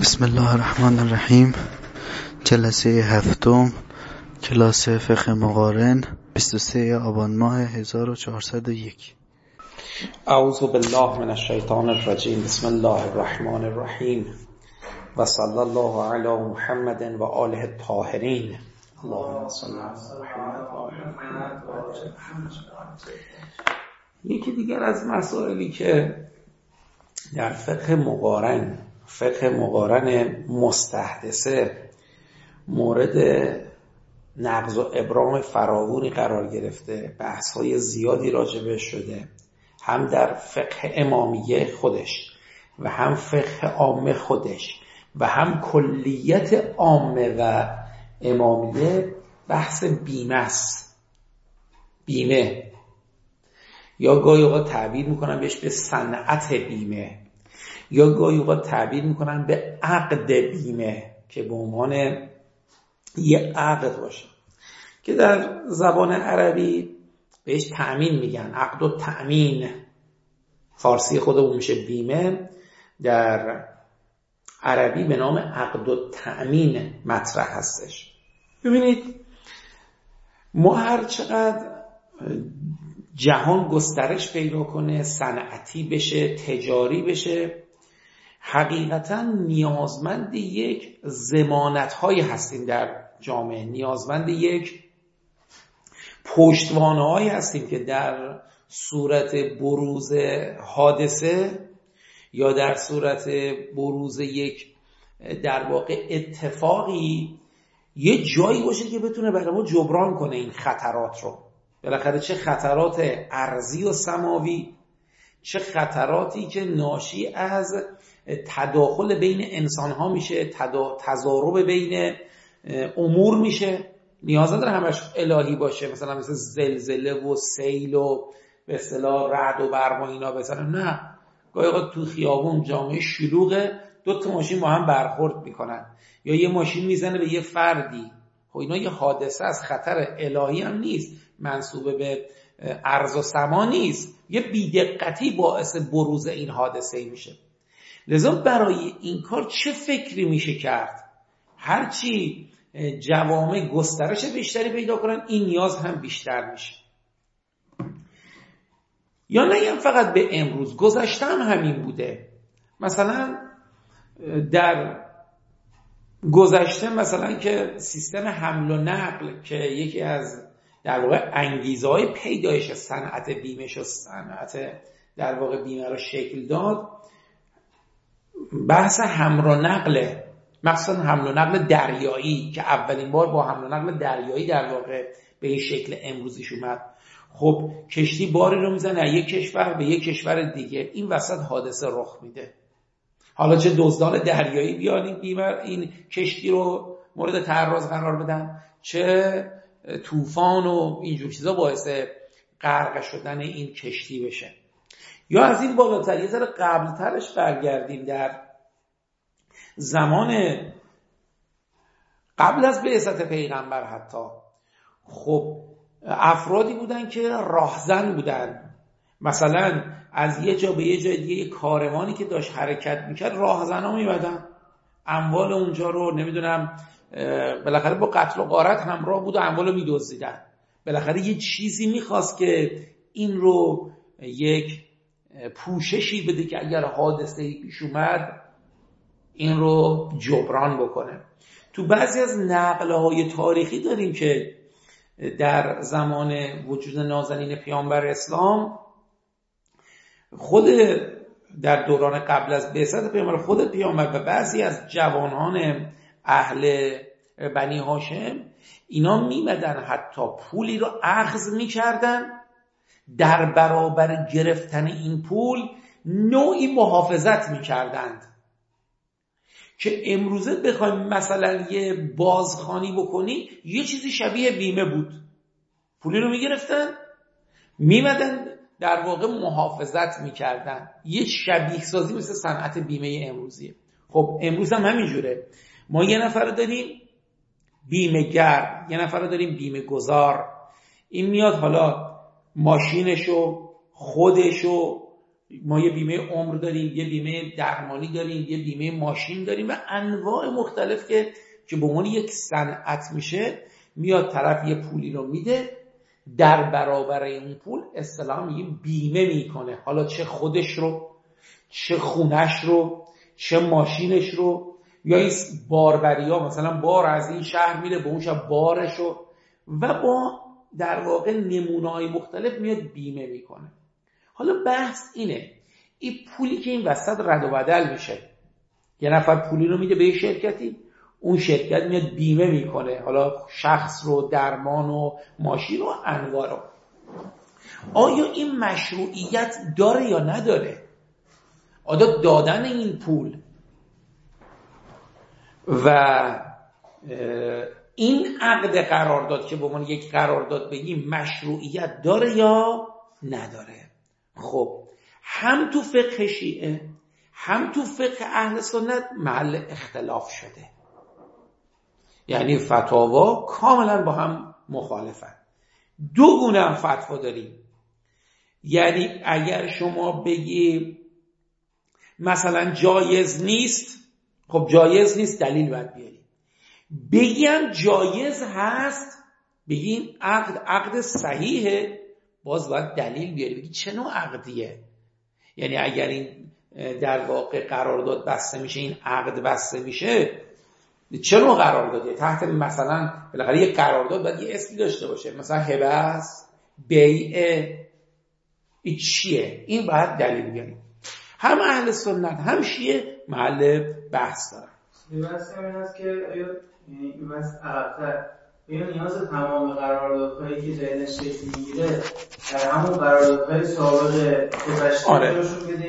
بسم الله الرحمن الرحیم جلسه هفتم کلاس فقه مقارن 23 آبان ماه 1401 اعوذ بالله من الشیطان الرجیم. بسم الله الرحمن الرحیم. و صلی الله علی محمد و آله الطاهرین. اللهم صل محمد. یکی دیگر از مسائلی که در فقه مقارن فقه مقارن مستحدثه. مورد نقض و ابرام فراوونی قرار گرفته. بحث های زیادی راجبه شده. هم در فقه امامیه خودش و هم فقه عامه خودش و هم کلیت عامه و امامیه بحث بیمه است. بیمه. یا گاهی اوقات تعبیر می‌کنن بهش به صنعت بیمه. یا گاهی اوقات تعبیر می‌کنن به عقد بیمه که به عنوان یه عقد باشه. که در زبان عربی بهش تأمین میگن. عقد و تأمین. فارسی خودمون میشه بیمه. در عربی به نام عقد و تأمین مطرح هستش. ببینید ما هر چقدر جهان گسترش پیدا کنه صنعتی بشه تجاری بشه حقیقتا نیازمند یک زمانت هستیم در جامعه. نیازمند یک پشتوانه هستیم که در صورت بروز حادثه یا در صورت بروز یک در واقع اتفاقی یه جایی باشه که بتونه برای ما جبران کنه این خطرات رو. بالاخره چه خطرات ارزی و سماوی چه خطراتی که ناشی از تداخل بین انسان ها میشه تضارب بین امور میشه. نیاز نداره همش الهی باشه. مثلا مثل زلزله و سیل و به اصطلاح رعد و برق و اینا بزنه. نه. گاهی تو خیابون جامعه شلوغه. دو تا ماشین با هم برخورد می‌کنن. یا یه ماشین می‌زنه به یه فردی. خب اینا یه حادثه از خطر الهی هم نیست. منصوبه به ارز و سما نیست. یه بیدقتی باعث بروز این حادثه میشه. لذا برای این کار چه فکری میشه کرد؟ هرچی جوامع گسترش بیشتری پیدا کنن این نیاز هم بیشتر میشه. یا نگم فقط به امروز گذشته هم همین بوده. مثلا در گذشته مثلا که سیستم حمل و نقل که یکی از در واقع انگیزه های پیدایش صنعت بیمش و صنعت در واقع بیمه را شکل داد بحث حمل و نقله مخصوصا حمل و نقل دریایی که اولین بار با حمل و نقل دریایی در واقع به این شکل امروزیش اومد. خب کشتی باری رو می‌زنه یک کشور به یک کشور دیگه. این وسط حادثه رخ میده. حالا چه دزدان دریایی بیان این این کشتی رو مورد تعرض قرار بدن چه طوفان و اینجور چیزا باعث غرق شدن این کشتی بشه. یا از این بالاتر یه ذره قبلترش برگردیم در زمان قبل از بعثت پیغمبر حتی. خب افرادی بودن که راهزن بودن. مثلا از یه جا به یه جای دیگه یه کاروانی که داشت حرکت می‌کرد راهزن ها میبدن. اموال اونجا رو نمی‌دونم بالاخره با قتل و غارت همراه بود و اموال رو میدزدیدن. بالاخره یه چیزی می‌خواست که این رو یک پوششی بده که اگر حادثه ای پیش اومد این رو جبران بکنه. تو بعضی از نقله های تاریخی داریم که در زمان وجود نازنین پیامبر اسلام خود در دوران قبل از بعثت پیامبر خود پیامبر و بعضی از جوانان اهل بنی هاشم اینا میمدن حتی پولی رو اخذ می‌کردن در برابر گرفتن این پول نوعی محافظت می‌کردند. که امروزه بخوایم مثلا یه بازخانی بکنی یه چیزی شبیه بیمه بود. پولی رو می‌گرفتن میمدن در واقع محافظت می‌کردن. یه شبیه سازی مثل صنعت بیمه امروزیه. خب امروز هم همینجوره. ما یه نفر رو داریم بیمه گر یه نفر رو داریم بیمه گذار این میاد حالا ماشینشو خودشو. ما یه بیمه عمر داریم یه بیمه درمانی داریم یه بیمه ماشین داریم و انواع مختلف که که به عنوان یک صنعت میشه میاد طرف یه پولی رو میده در برابر این پول اصطلاح میگیم بیمه می‌کنه. حالا چه خودش رو چه خونش رو چه ماشینش رو. یا این باربری ها مثلا بار از این شهر میره به اون شهر بارش رو. و با در واقع نمونه مختلف میاد بیمه می‌کنه. حالا بحث اینه این پولی که این وسط رد و بدل میشه یه نفر پولی رو میده به یه شرکتی اون شرکت میاد بیمه می‌کنه حالا شخص رو درمان و ماشین و انواع رو. آیا این مشروعیت داره یا نداره؟ آیا دادن این پول و این عقد قرارداد که به عنوان یک قرارداد بگیم مشروعیت داره یا نداره؟ خب هم تو فقه شیعه هم تو فقه اهل سنت محل اختلاف شده. یعنی فتاوا کاملا با هم مخالفن. دو گونه هم فتوا داریم. یعنی اگر شما بگی مثلا جایز نیست خب جایز نیست دلیل باید بیاری. بگیم جایز هست. بگیم عقد عقد صحیحه. باز باید دلیل بیاری. بگی چه نوع عقدیه؟ یعنی اگر این در واقع قرارداد بسته میشه این عقد بسته میشه چه نوع قراردادیه؟ تحت مثلا بالاخره یه قرارداد باید یه اسمی داشته باشه. مثلا هبس بیعه. این چیه؟ این باید دلیل بیاریم هم اهل سنت هم شیعه محل بحث دارن. بحث این هست که این بحث عقبتر. نیاز تمام قراردادهایی که جدیدن شکل می‌گیره در همون قراردادهای سابق گذشته آره.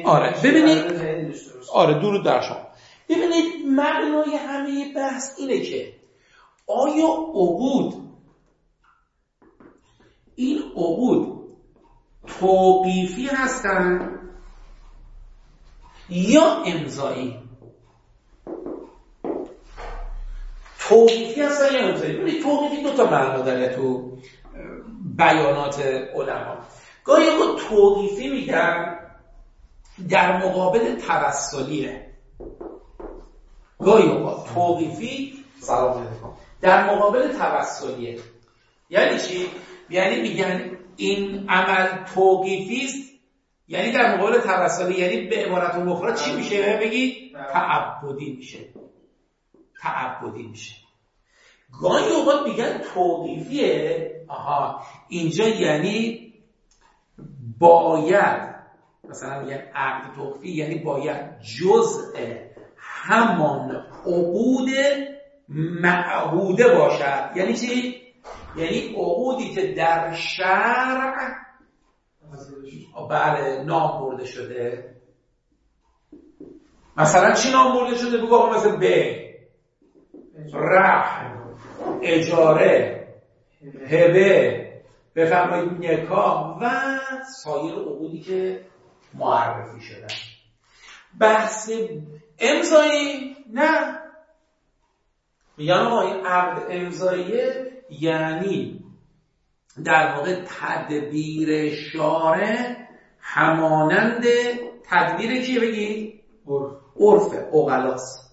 آره. ببینید آره درود در شما. ببینید معنای همه بحث اینه که آیا عقود این عقود توقیفی هستن یا امضایی؟ توقیفی هستن یا امضایی ببینید توقیفی دو تا معنا داره تو بیانات علما. گاهی اوقات توقیفی میگن در مقابل توسلیه. گاهی اوقات توقیفی سلام در مقابل توسلیه. یعنی چی؟ یعنی میگن این عمل توقیفی است. یعنی در مقابل توسلی یعنی به عبارت اخرى چی میشه؟ بگی؟ تعبدی میشه. تعبدی میشه. گاهی اوقات میگن توقیفیه. آها اینجا یعنی باید. مثلا میگن عقد توقیفی یعنی باید جزء همان عقود معهوده باشد. یعنی چی؟ یعنی عقودی که در شرع بله نام برده شده. مثلا چی نام برده شده؟ بگو آقا مثل به رحم اجاره هبه بفرمایید نکاح و سایر عقودی که معرفی شدن. بحث امضایی نه. میگن آقا این عقد امضاییه یعنی در واقع تدبیر شارع همانند تدبیر کی بگی؟ عرف. اقلاس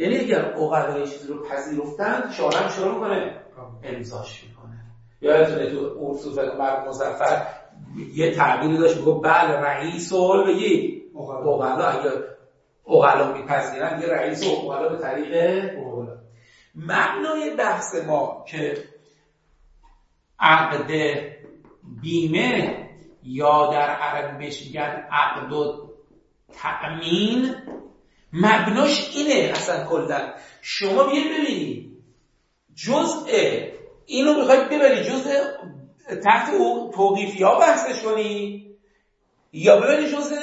یعنی اگر اقلا چیزی رو پذیرفتن شارع شروع می‌کنه؟ امضاش می‌کنه. یادتونه تو عرف و فقه مزفر یه تعبیری داشت میگه بله رئیس و بگی. اقلا اگر اقلا میپذیرن یه رئیس و اقلا به طریق اقلا معنای بحث ما که عقد بیمه یا در عربی بهش میگن عقد و تأمین مبناش اینه اصلا کلا شما بیاید ببینید جزء اینو می‌خواید ببرید جزء تحت توقیفی ها بحثش کنی یا ببرید جزء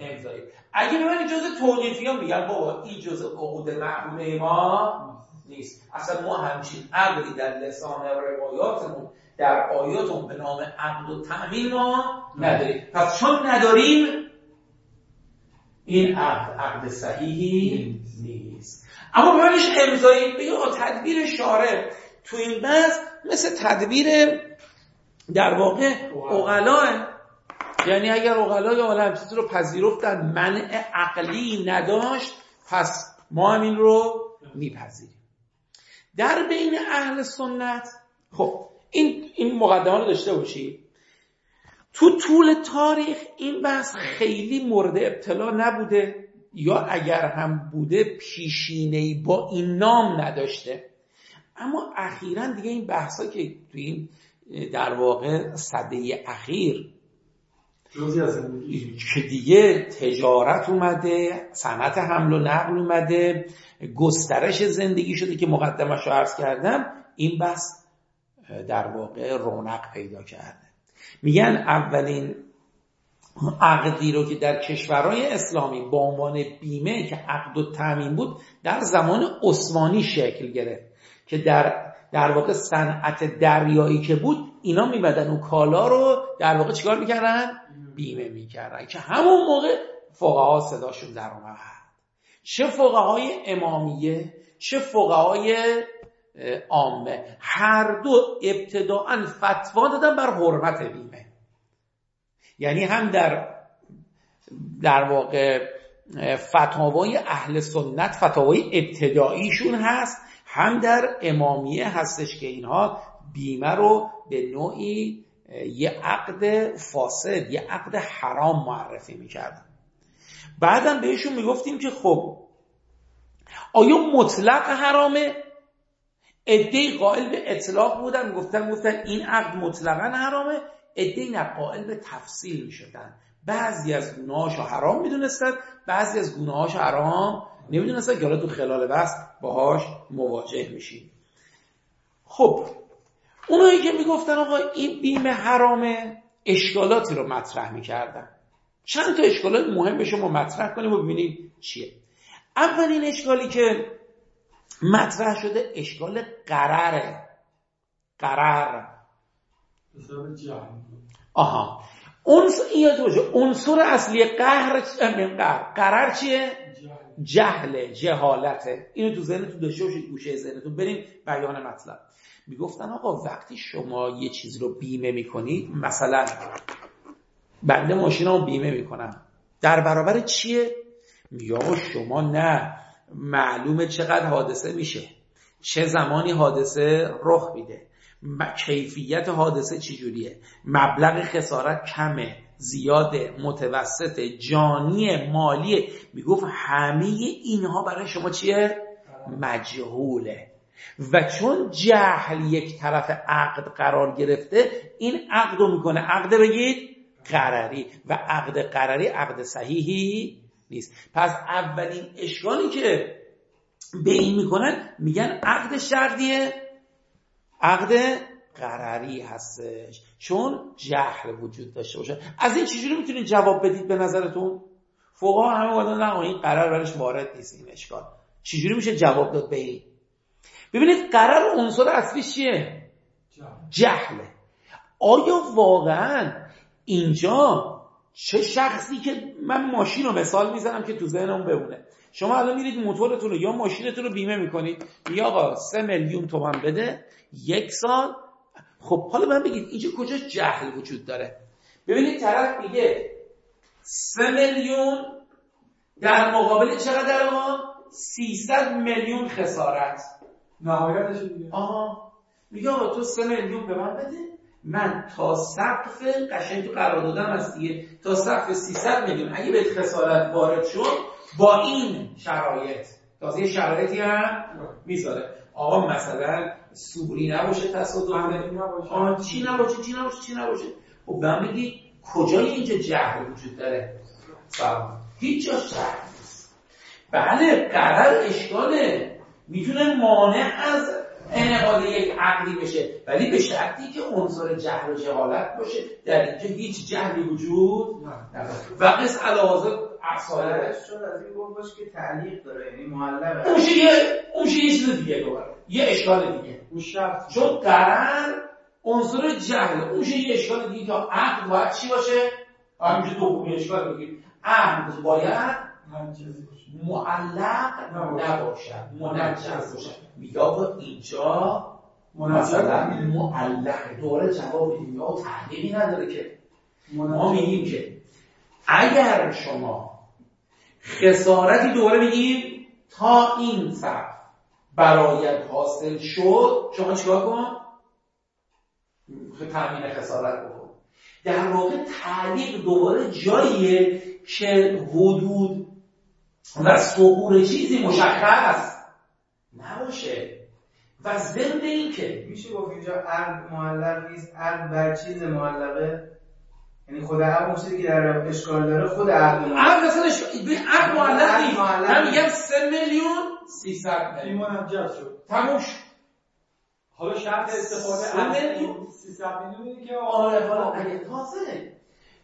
امضایی. اگه ببرید جزء توقیفی ها میگن بابا این جزء عقود معموله ما نیست. اصلا ما همچین عقدی در لسان روایاتمون در آیاتمون به نام عقد و تأمین ما نداریم. پس چون نداریم این عقد عقد صحیحی نیست. اما ببینیش امضایی بگه تدبیر شارع تو این بحث مثل تدبیر در واقع اقلاه یعنی اگر اقلای عالم چیزی رو پذیرفتن منع عقلی نداشت پس ما هم این رو میپذیریم. در بین اهل سنت خب این این مقدمه رو داشته باشید تو طول تاریخ این بحث خیلی مورد ابتلا نبوده یا اگر هم بوده پیشینه با این نام نداشته. اما اخیرا دیگه این بحثا که تو این در واقع صده اخیر که دیگه تجارت اومده صنعت حمل و نقل اومده گسترش زندگی شده که مقدمش رو عرض کردم این بحث در واقع رونق پیدا کرده. میگن اولین عقدی رو که در کشورهای اسلامی با عنوان بیمه که عقد و تعمین بود در زمان عثمانی شکل گرفت که در در واقع صنعت دریایی که بود اینا میمدن اون کالا رو در واقع چیکار می‌کردن؟ بیمه می‌کردن که همون موقع فقها صداشون در اومد. چه فقهای امامیه چه فقهای عامه. هر دو ابتداعا فتوا دادن بر حرمت بیمه. یعنی هم در در واقع فتاوای اهل سنت فتاوای ابتداییشون هست. هم در امامیه هستش که اینها بیمه رو به نوعی یه عقد فاسد یه عقد حرام معرفی می‌کردن. بعدم بهشون می‌گفتیم که خب آیا مطلق حرامه؟ ادهی قائل به اطلاق بودن گفتن گفتن این عقد مطلقا حرامه. ادهی نه قائل به تفصیل می‌شدن. بعضی از گناهاش حرام می‌دونستن بعضی از گناهاش حرام نمی‌دونستن که حالا تو خلال بحث باهاش مواجه میشیم. خب اونایی که می‌گفتن آقا این بیمه حرامه اشکالاتی رو مطرح می‌کردن. چند تا اشکالات مهم به شما مطرح کنیم و ببینیم چیه. اولین اشکالی که مطرح شده اشکال قراره. قرار. آها. اون عنصر اصلی قهر قهر. قرار چیه؟ جهل جهالته. اینو تو ذهنتون داشته باشید گوشه ذهنتون. بریم بیان مطلب. می‌گفتن آقا وقتی شما یه چیز رو بیمه می‌کنید مثلا بنده ماشینمو بیمه می‌کنم. در برابر چیه؟ میگه شما نه. معلومه چقدر حادثه میشه. چه زمانی حادثه رخ میده. کیفیت حادثه چجوریه. مبلغ خسارت کمه زیاده متوسط جانی مالی می‌گفت همه اینها برای شما چیه؟ مجهوله. و چون جهل یک طرف عقد قرار گرفته این عقد می‌کنه. عقد بگید قراری. و عقد قراری عقد صحیحی نیست. پس اولین اشکالی که به این می‌کنن میگن عقد شرطیه. عقد قراری هستش. چون جهل وجود داشته باشه. از این چجوری می‌تونید جواب بدید به نظرتون؟ فقها همه وادن نه این قرار برش وارد نیست این اشکال. چجوری میشه جواب داد به این؟ ببینید قرار عنصر اصلی چیه؟ جهله. آیا واقعا اینجا چه شخصی که من ماشین رو مثال می‌زنم که تو ذهنمون بمونه. شما الان میرید موتورتون رو یا ماشینتون رو بیمه می‌کنید یا آقا سه میلیون تومن بده یک سال. خب حالا من بگید اینجا کجا جهل وجود داره؟ ببینید طرف میگه سه میلیون در مقابل چقدر ما 300 میلیون خسارت. نهایتش دیگه آها. میگه آقا تو سه میلیون به من بده. من تا سقف قشنگ تو قرار دادم از دیگه. تا سقف 300 میلیون. اگه به خسارت وارد شد با این شرایط. تازه شرایطی هم می‌ذاره. آقا مثلا سوری نباشه تصادف. آه چی نباشه چی نباشه چی نباشه؟ خب به میگی کجای اینجا جهل وجود داره؟ سلام. هیچ جاش جهل نیست. بله قرار اشکاله. می‌تونه مانع از انعقاد یک عقلی بشه. ولی به شرطی که عنصر جهل و جهالت باشه. در اینجا هیچ جهلی وجود نداره. و قص علاوه اصالش شد از این گفت باش که تعلیق داره یعنی معلقه اون یه اون یه چیز دیگه دوباره. یه اشکال دیگه. اون شرط. چون قرار عنصر جهل اون یه اشکال دیگه تا عقل باید چی باشه؟ همینجا دومی اشکال بگیر. عقل باید معلق نباشد. منجز باشد میگه آقا اینجا مثلا معلق دوره جواب میدیم. یا تحلیلی نداره که. ما میگیم که اگر شما خسارتی دوره میگیم تا این سقف برایت حاصل شد شما چیکار کن؟ تامین خسارت بکن. در واقع تعلیق دوباره جاییه که حدود و سقور چیزی مشخص نباشه. و ضمن این که میشه گفت اینجا عقد معلق نیست عقد بر چیز معلقه؟ یعنی خود عقد چیزی که در اشکال داره خود عقد معلق عقد مثلا عقد معلق نیست. من میگم 3 میلیون 300 این منجز شد. تموم شد. حالا شرط استفاده از میلیون 300 میلیونی که آره حالا اگه تازه.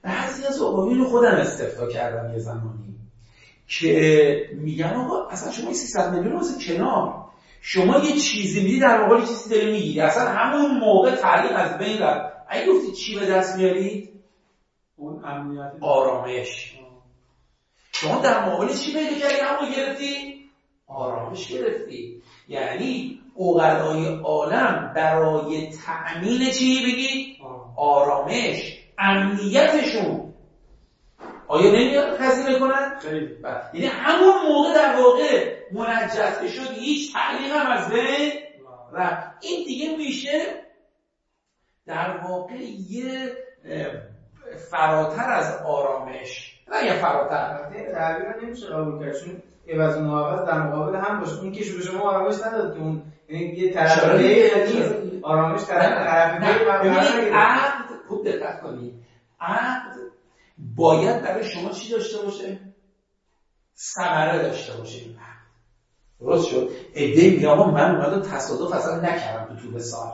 بعضی از اوقابین رو خودم استفتا کردم یه زمانی. که میگن آقا اصلا شما 300 میلیون واسه کنار. شما یه چیزی میدی در مقابل چیزی داری می‌گیری. اصلا همون موقع تعلیق از بین رفت. اگه گفتی چی به دست میارید اون امنیت. آرامش. شما در مقابل چی پیدا کردی؟ همون گرفتی؟ آرامش گرفتی. یعنی اوغلای عالم برای تأمین چی بگی؟ آرامش. امنیتشون آیا نمیاد خزینه کنن؟ خیلی. یعنی همون موقع در واقع منجز شد هیچ تعلیق هم از بین رفت. این دیگه میشه در واقع یه فراتر از آرامش. نه یه فراتر. تعبیر نمیشه قبول کرد چون عوض معوض در مقابل هم باشه. اون که به شما آرامش نداد که اون یعنی یه طرف؟ نیست آرامش طرف طرف ببینید عقد خوب دقت کنید. عقد باید برای شما چی داشته باشه؟ ثمره داشته باشه. این عقد درست شد. ایده میگه آقا من اومدم تصادف اصلا نکردم تو طول سال.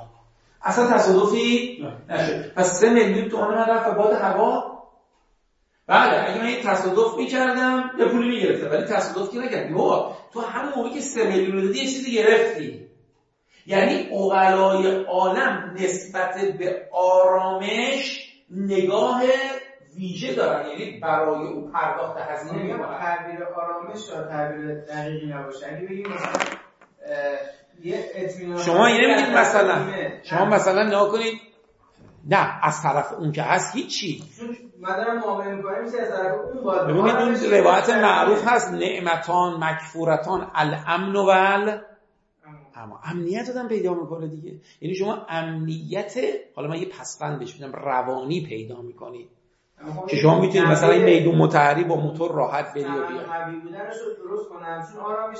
اصلا تصادفی نشد. پس سه میلیون تومان من رفت باد هوا. بله اگه من یه تصادف می‌کردم یه پولی می‌گرفتم. ولی تصادف که نکردم. بابا تو همون موقعی که سه میلیون رو دادی یه چیزی گرفتی. یعنی اغلای عالم نسبت به آرامش نگاه ویژه دارن یعنی برای او پرداخت هزینه میگم می‌کنن. تعبیر آرامش یا تعبیر دقیقی نباشه. اگه بگیم مثلا شما یه نمیگید مثلا. شما مثلا نگاه کنید نه از طرف اون که هست هیچی. چون ما دارم معامله می‌کنیم میشه از طرف اون باید ببینید اون روایت معروف هست نعمتان مکفورتان الامن و ال اما امنیت آدم پیدا می‌کنه دیگه. یعنی شما امنیت حالا من یه پسفند بهش میدم روانی پیدا می‌کنید. که شما می‌تونید مثلا این میدون متحری با موتور راحت بری و بیای. قوی بودنش رو درست کنم. چون آرامش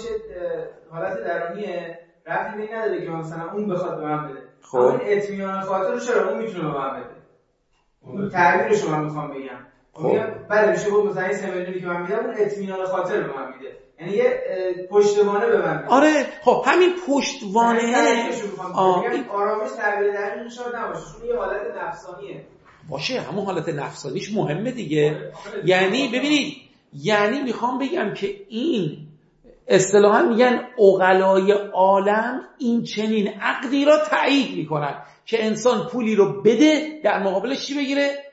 حالت درونیه. رفتی به نداره که مثلا اون بخواد به من بده. خب. اطمینان خاطر رو چرا اون می‌تونه به من بده؟ تعبیرش رو من می‌خوام بگم. خب. بله میشه گفت مثلا این سه میلیونی که من میدم اون اطمینان خاطر به من میده. یعنی یه پشتوانه به من میده. آره خب همین پشتوانه. یعنی آه، میگم آرامش تعبیر دقیقی شاید نباشه چون یه حالت نفسانیه. باشه همون حالت نفسانیش مهمه دیگه. یعنی ببینید یعنی می‌خوام بگم که این اصطلاحا میگن اغلای عالم این چنین عقدی را تایید می‌کنن که انسان پولی رو بده در مقابلش چی بگیره؟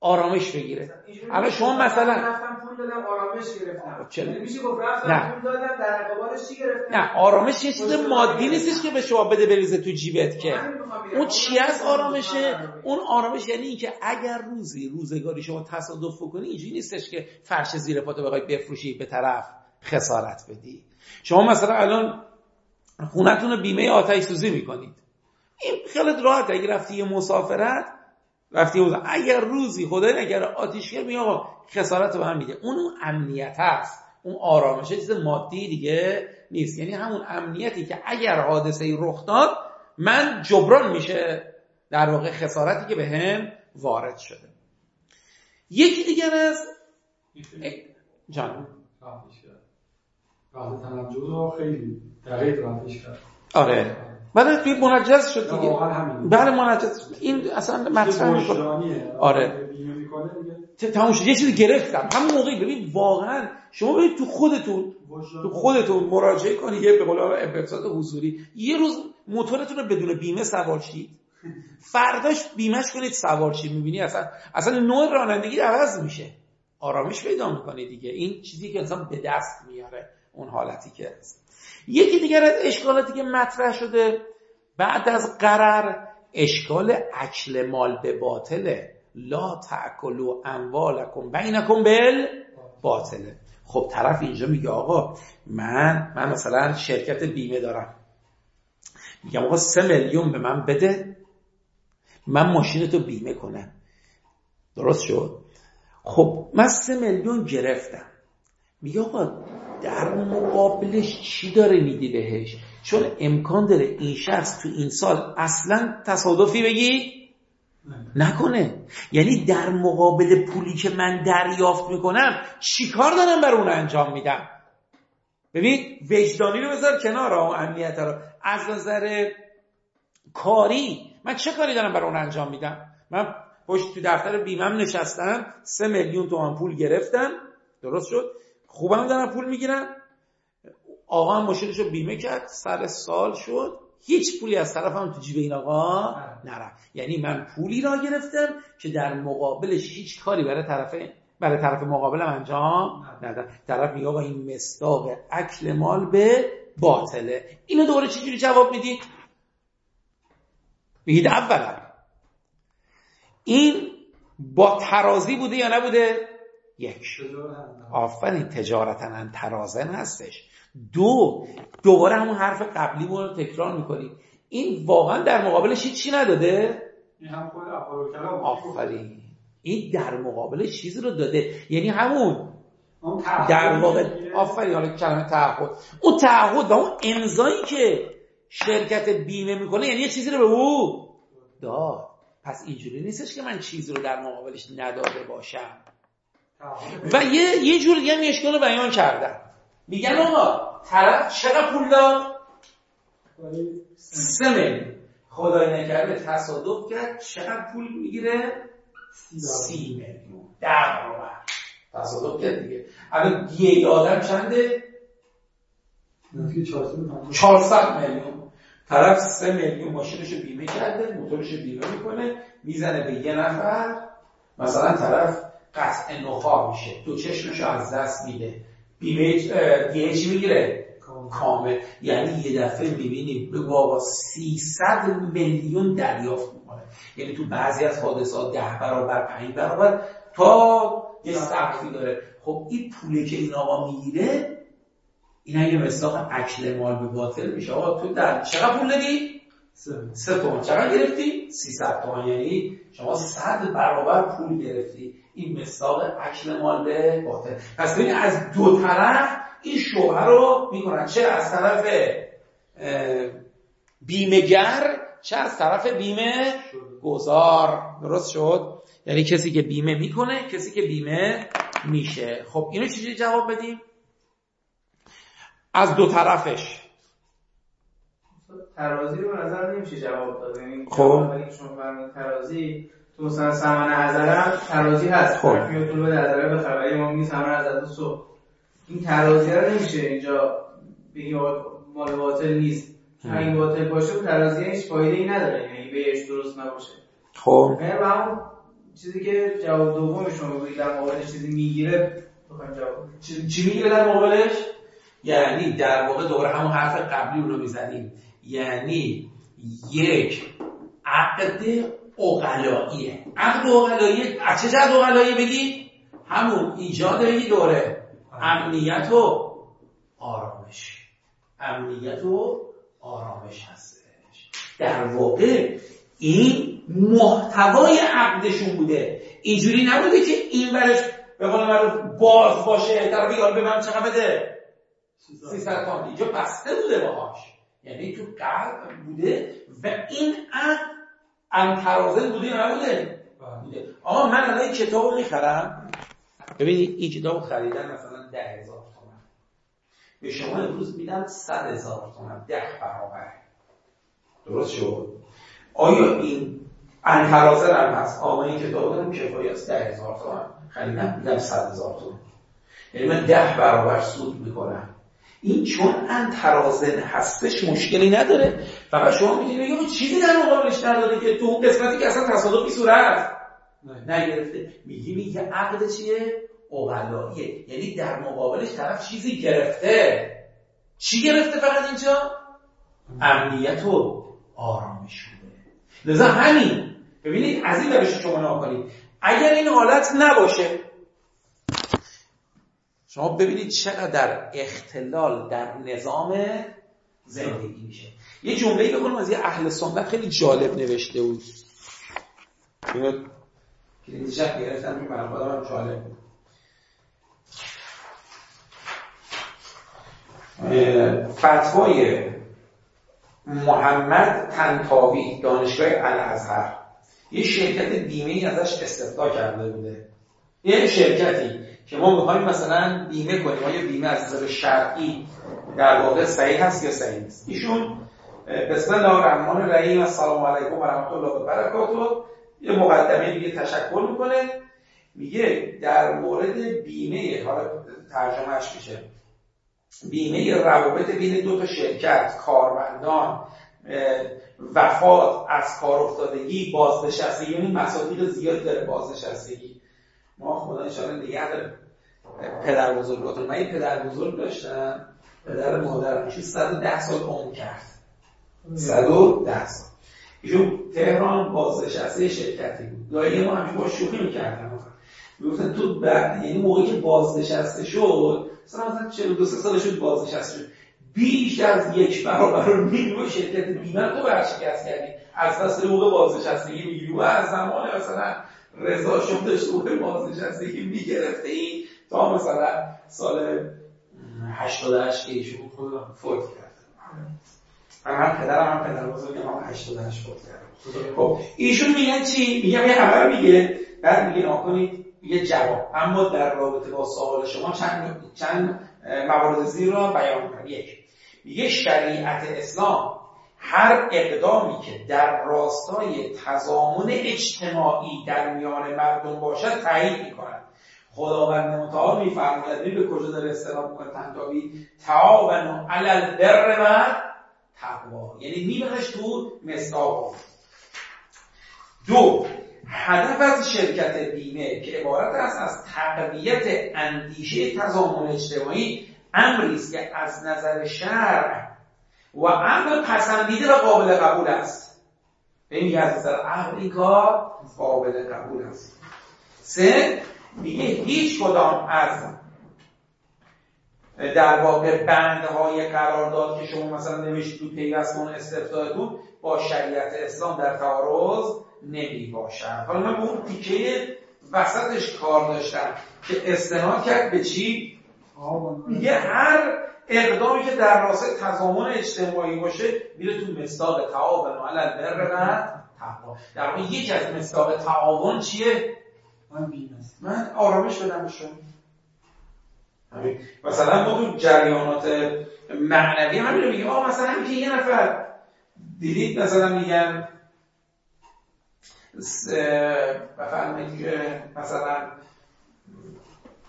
آرامش بگیره. الان شما مثلا- رفتم پول دادم آرامش گرفتم. چرا؟ میشه گفت رفتم نه. پول دادم در قبالش چی گرفتم؟ نه آرامش یه چیز مادی نیستش که به شما بده بریزه تو جیبت که. اون چی از آرامشه. اون آرامش یعنی اینکه اگر روزی روزگاری شما تصادف بکنی اینجوری نیستش که فرش زیر پاتو بخوای بفروشی به طرف خسارت بدی. شما مثلا الان خونتون رو بیمه آتش سوزی می‌کنید. این خیلی راحت اگه رفتی یه مسافرت رفتی یه مسافرت. اگر روزی خدای نگره آتیشگر می آقا خسارت رو به هم میده. اون اون امنیت هست. اون آرامشه چیز مادی دیگه نیست. یعنی همون امنیتی که اگر حادثه رخ داد من جبران میشه در واقع خسارتی که به هم وارد شده. یکی دیگر از جان. خیلی دقیق کرد. آره. بعد توی منجز شد دیگه. بله منجز شد. این اصلا مطرح می‌کنه. آره. بیمه می‌کنه دیگه. ت- تموم شد. یه چیزی گرفتم. همون موقعی ببین واقعا شما ببین تو خودتون. تو خودتون مراجعه کنید یه به قول حضوری. یه روز موتورتون رو بدون بیمه سوار شید. فرداش بیمش کنید سوار شید. می‌بینی اصلا اصلا نوع رانندگی عوض میشه. آرامش پیدا می‌کنه دیگه. این چیزی که انسان به دست میاره. اون حالتی که هست. یکی دیگر از اشکالاتی که مطرح شده بعد از قرر اشکال اکل مال به باطله لا تاکلوا اموالکم بینکم بل باطله خب طرف اینجا میگه آقا من من مثلا شرکت بیمه دارم. میگم آقا سه میلیون به من بده. من ماشین تو بیمه کنم. درست شد؟ خب من سه میلیون گرفتم. میگه آقا در مقابلش چی داره میدی بهش؟ چون امکان داره این شخص تو این سال اصلا تصادفی بگی؟ نکنه. یعنی در مقابل پولی که من دریافت می‌کنم چیکار دارم بر اون انجام میدم؟ ببین وجدانی رو بذار کنار و امنیت رو. از نظر کاری من چه کاری دارم بر اون انجام میدم؟ من پشت تو دفتر بیمم نشستم سه میلیون تومان پول گرفتم. درست شد؟ خوبم دارم پول می‌گیرم آقا هم ماشینش رو بیمه کرد سر سال شد. هیچ پولی از طرفم تو جیب این آقا نرفت. یعنی من پولی را گرفتم که در مقابلش هیچ کاری برای طرف برای طرف مقابلم انجام ندادم طرف میگه آقا این مستاق اکل مال به باطله. اینو دوره چجوری جواب می‌دید میگید اولا این با ترازی بوده یا نبوده؟ یک. آفرین تجارتا ترازن هستش. دو دوباره همون حرف قبلی رو تکرار می‌کنیم این واقعا در مقابلش چی نداده؟ این هم خود آفرین. این در مقابلش چیزی رو داده. یعنی همون در واقع آفرین حالا کلمه تعهد. اون تعهد و اون امضایی که شرکت بیمه می‌کنه یعنی یه چیزی رو به او داد. پس اینجوری نیستش که من چیزی رو در مقابلش نداده باشم. و یه یه جور دیگه هم اشکال رو بیان کردن. میگن آقا طرف چقدر پول داد سه میلیون. خدای نکرده تصادف کرد چقدر پول می‌گیره؟ سی میلیون. در برابر تصادف کرد دیگه. الان دیگه آدم چنده؟ 400 میلیون. طرف سه میلیون ماشینش بیمه کرده موتورش بیمه می‌کنه می‌زنه به یه نفر. مثلا طرف قطع نخار میشه. دو چشمشو از دست میده. بیمه دیگه چی می‌گیره؟ کامل. یعنی یه دفعه می‌بینیم به بابا 300 میلیون دریافت می‌کنه. یعنی تو بعضی از حادثات ده برابر پنج برابر تا یه سقفی داره. خب این پولی که این آقا می‌گیره این اگه مصداق اکل مال به باطل میشه. آقا تو در چقدر پول دادی؟ سه تومن چقدر گرفتی؟ 300 تومن یعنی شما صد برابر پول گرفتی. این مصداق اکل مال باطل. پس ببین از دو طرف این شبهه رو می‌کنن. چه از طرف بیمهگر چه از طرف بیمه گذار. درست شد؟ یعنی کسی که بیمه می‌کنه کسی که بیمه میشه. خب اینو چجوری جواب بدیم؟ از دو طرفش. ترازی رو نظر نمیشه جواب داد. یعنی خب. شما ترازی تو مثلا سمن هزارم ترازی هست. خب. میاد تو به هزاره به خبری ما میگه سمن هزار صبح. این ترازی رو نمیشه اینجا بگیم مال باطل نیست. این باطل باشه و ترازی هیچ فایده ای نداره. یعنی بهش درست نباشه. خب. یعنی همون چیزی که جواب دوم شما بگید در مقابلش چیزی می‌گیره. جواب چی, چی می‌گیره در مقابلش؟ یعنی در واقع دوباره همون حرف قبلی رو می‌زنیم. یعنی یک عقد اقلاییه. عقد اقلایی از چه جهت اقلایی بگی؟ همون ایجاد بگی دوره. امنیت و آرامش. امنیت و آرامش هستش. در واقع این محتوای عقدشون بوده. اینجوری نبوده که این برش به قول من باز باشه طرف یاد به من چقدر بده؟ 300 تومن اینجا بسته بوده باهاش. یعنی تو قلب بوده و این عقد انترازل بوده یا نبوده؟ بوده آقا من الان این کتاب رو می‌خرم. ببینید این کتاب رو خریدن مثلا ده هزار تومن. به شما امروز میدم صد هزار تومن. ده برابر. درست شد؟ آیا این انترازل هم هست آقا این کتاب دارم کفایی از ده هزار تومن؟ خریدم. میدم صد هزار تومن. یعنی من ده برابر سود می‌کنم. این چون انترازن هستش مشکلی نداره. فقط شما می‌تونید بگید چیزی در مقابلش نداره که تو اون قسمتی که اصلا تصادفی صورت نگرفته. میگی میگه عقد چیه؟ اقلاییه یعنی در مقابلش طرف چیزی گرفته. چی گرفته فقط اینجا؟ امنیت و آرامش بوده لذا همین. ببینید از این روش شما نگاه کنید. اگر این حالت نباشه شما ببینید چقدر در اختلال در نظام زندگی میشه. یه جمله بکنم از یه اهل سنت خیلی جالب نوشته گرفتم هم جالب بود. فتوای محمد تنتاوی دانشگاه الازهر یه شرکت بیمه ازش استفتا کرده بوده. یه شرکتی. که ما می‌خوایم مثلا بیمه کنیم. آیا بیمه از نظر شرعی در واقع صحیح هست یا صحیح نیست؟ ایشون بسم الله الرحمن الرحیم السلام علیکم و رحمت الله و برکاته. یه مقدمه دیگه تشکر می‌کنه. میگه در مورد بیمه حالا ترجمهش میشه. بیمه روابط بین دو تا شرکت کارمندان وفات از کار افتادگی بازنشستگی یعنی مسائل زیاد داره بازنشستگی. ما خدا انشاءالله نگه داره پدر بزرگاتون من یه پدر بزرگ داشتم. پدر مادرم ایشون 110 سال عمر کرد. 110 سال. ایشون تهران بازنشسته شرکتی بود. دایی ما همیشه با شوخی می‌کردن. می‌گفتن تو بعد یعنی موقعی که بازنشسته شد مثلا مثلا 42 سالش شد بازنشسته شد. بیش از یک برابر نیمه شرکت بیمه تو برشکست کردی. از دست موقع بازنشستگی می‌گیری. از زمان مثلا رضا شما داشته موقع بازنشستگی می‌گرفته این تا مثلا سال 88 که ایشون فوت کرد. من هم پدرم هم پدر بزرگم هم 88 فوت کرد خب ایشون میگن چی؟ میگم یه خبر میگه بعد میگه ناکنید یه جواب. اما در رابطه با سوال شما چند چند موارد زیر را بیان کنم. یک میگه شریعت اسلام هر اقدامی که در راستای تضامن اجتماعی در میان مردم باشد تایید می‌کند. خداوند متعال میفرماید به کجا داره استناد می‌کنه تنتابی تعاونوا علی البر و تقوا. یعنی میبرش تو مصداق. دو هدف از شرکت بیمه که عبارت است از تقویت اندیشه تضامن اجتماعی امری است که از نظر شرع و امر پسندیده و قابل قبول است. این از نظر کار قابل قبول است. سه میگه هیچ کدام از در واقع بندهای قرارداد که شما مثلا نوشتید تو پیوستون استفتایتون با شریعت اسلام در تعارض نمی باشد حالا من به اون تیکه وسطش کار داشتم که استناد کرد به چی؟ میگه هر اقدامی که در راستای تضامن اجتماعی باشه میره تو مصداق تعاون. و علل بر و تقوا. در واقع یکی از مصداق تعاون چیه؟ من من آرامش بدم به شما. مثلا ما تو جریانات معنوی همین رو میگیم. آقا مثلا که یه نفر دیدید مثلا میگن بفرمایید که مثلا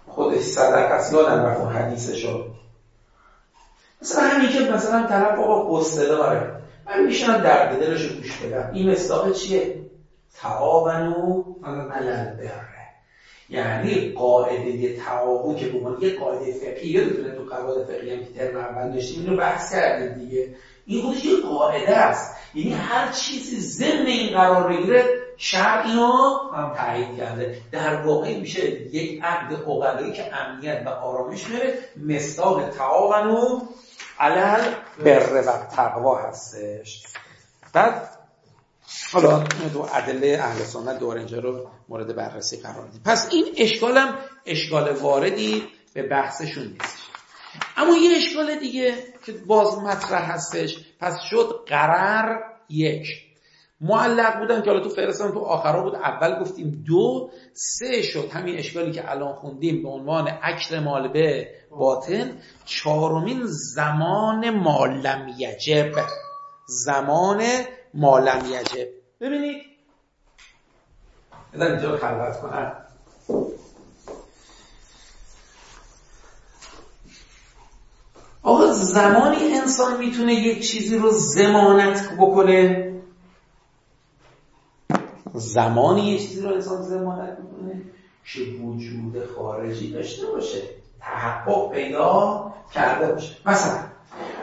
خودش صدق است یادم رفت اون حدیثشو مثلا همین که مثلا طرف آقا قصه داره. من میشنم درد دلش گوش بدم. این مصداق چیه؟ تعاونو علل بره یعنی قاعده تعاون که به یه قاعده فقهی یادتونه تو قواعد فقهی هم که ترم اول داشتیم اینو بحث کردیم دیگه. این خودش یه قاعده است. یعنی هر چیزی ضمن این قرار بگیره شرع اینو تایید کرده. در واقع میشه یک عقد اقلایی که امنیت و آرامش میره مصداق تعاون و علل بر و تقوا هستش. بعد حالا دو ادله اهل سنت دور اینجا رو مورد بررسی قرار دید پس این اشکالم اشکال واردی به بحثشون نیست. اما یه اشکال دیگه که باز مطرح هستش پس شد قرار یک. معلق بودن که حالا تو فرستان تو آخرا بود اول گفتیم دو سه شد همین اشکالی که الان خوندیم به عنوان اکل مال به باطن. چهارمین زمان مالم یجب. زمان مالم یجب. ببینید. بذار اینجا خلوت کنم. آقا زمانی انسان می‌تونه یک چیزی رو زمانت بکنه؟ زمانی یه چیزی رو انسان زمانت می‌کنه که وجود خارجی داشته باشه تحقق پیدا کرده باشه. مثلا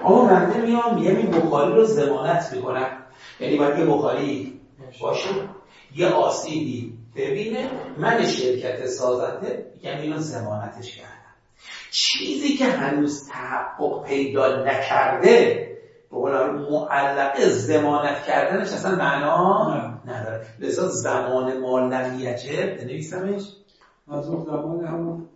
آقا من میام این بخاری رو زمانت می‌کنم. یعنی باید یه بخاری باشه یه آسیبی ببینه. من شرکت سازنده میگم اینو زمانتش کردم. چیزی که هنوز تحقق پیدا نکرده به معلقه زمانت کردنش اصلا معنا نداره. لذا زمان ما لم یجب. بنویسمش. از اون زمان همون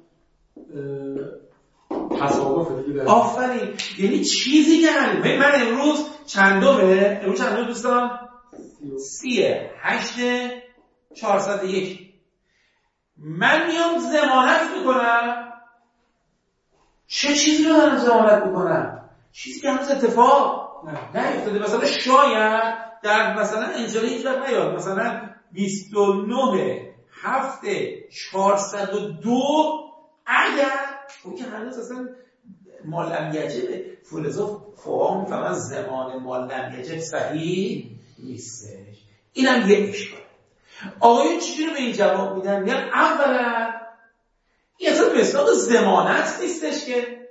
آفرین. یعنی چیزی که هنوز من امروز چندمه؟ امروز چندم دوستان؟ سیه. هشته چهارصد یک. من میام زمانت می‌کنم. چه چیزی رو دارم زمانت می‌کنم؟ چیزی که هنوز اتفاق نه افتاده مثلا شاید در مثلا انجالی هیچ وقت نیاد. مثلا 29 هفته 402 اگر اون که هنوز اصلا مالم یجبه فولزا فوها می‌فهمن زمان مالم یجب صحیح نیستش. اینم یه اشکال. آقایون چجوری به این جواب میدن؟ میگن اولا این اصلا مصداق زمانت نیستش که.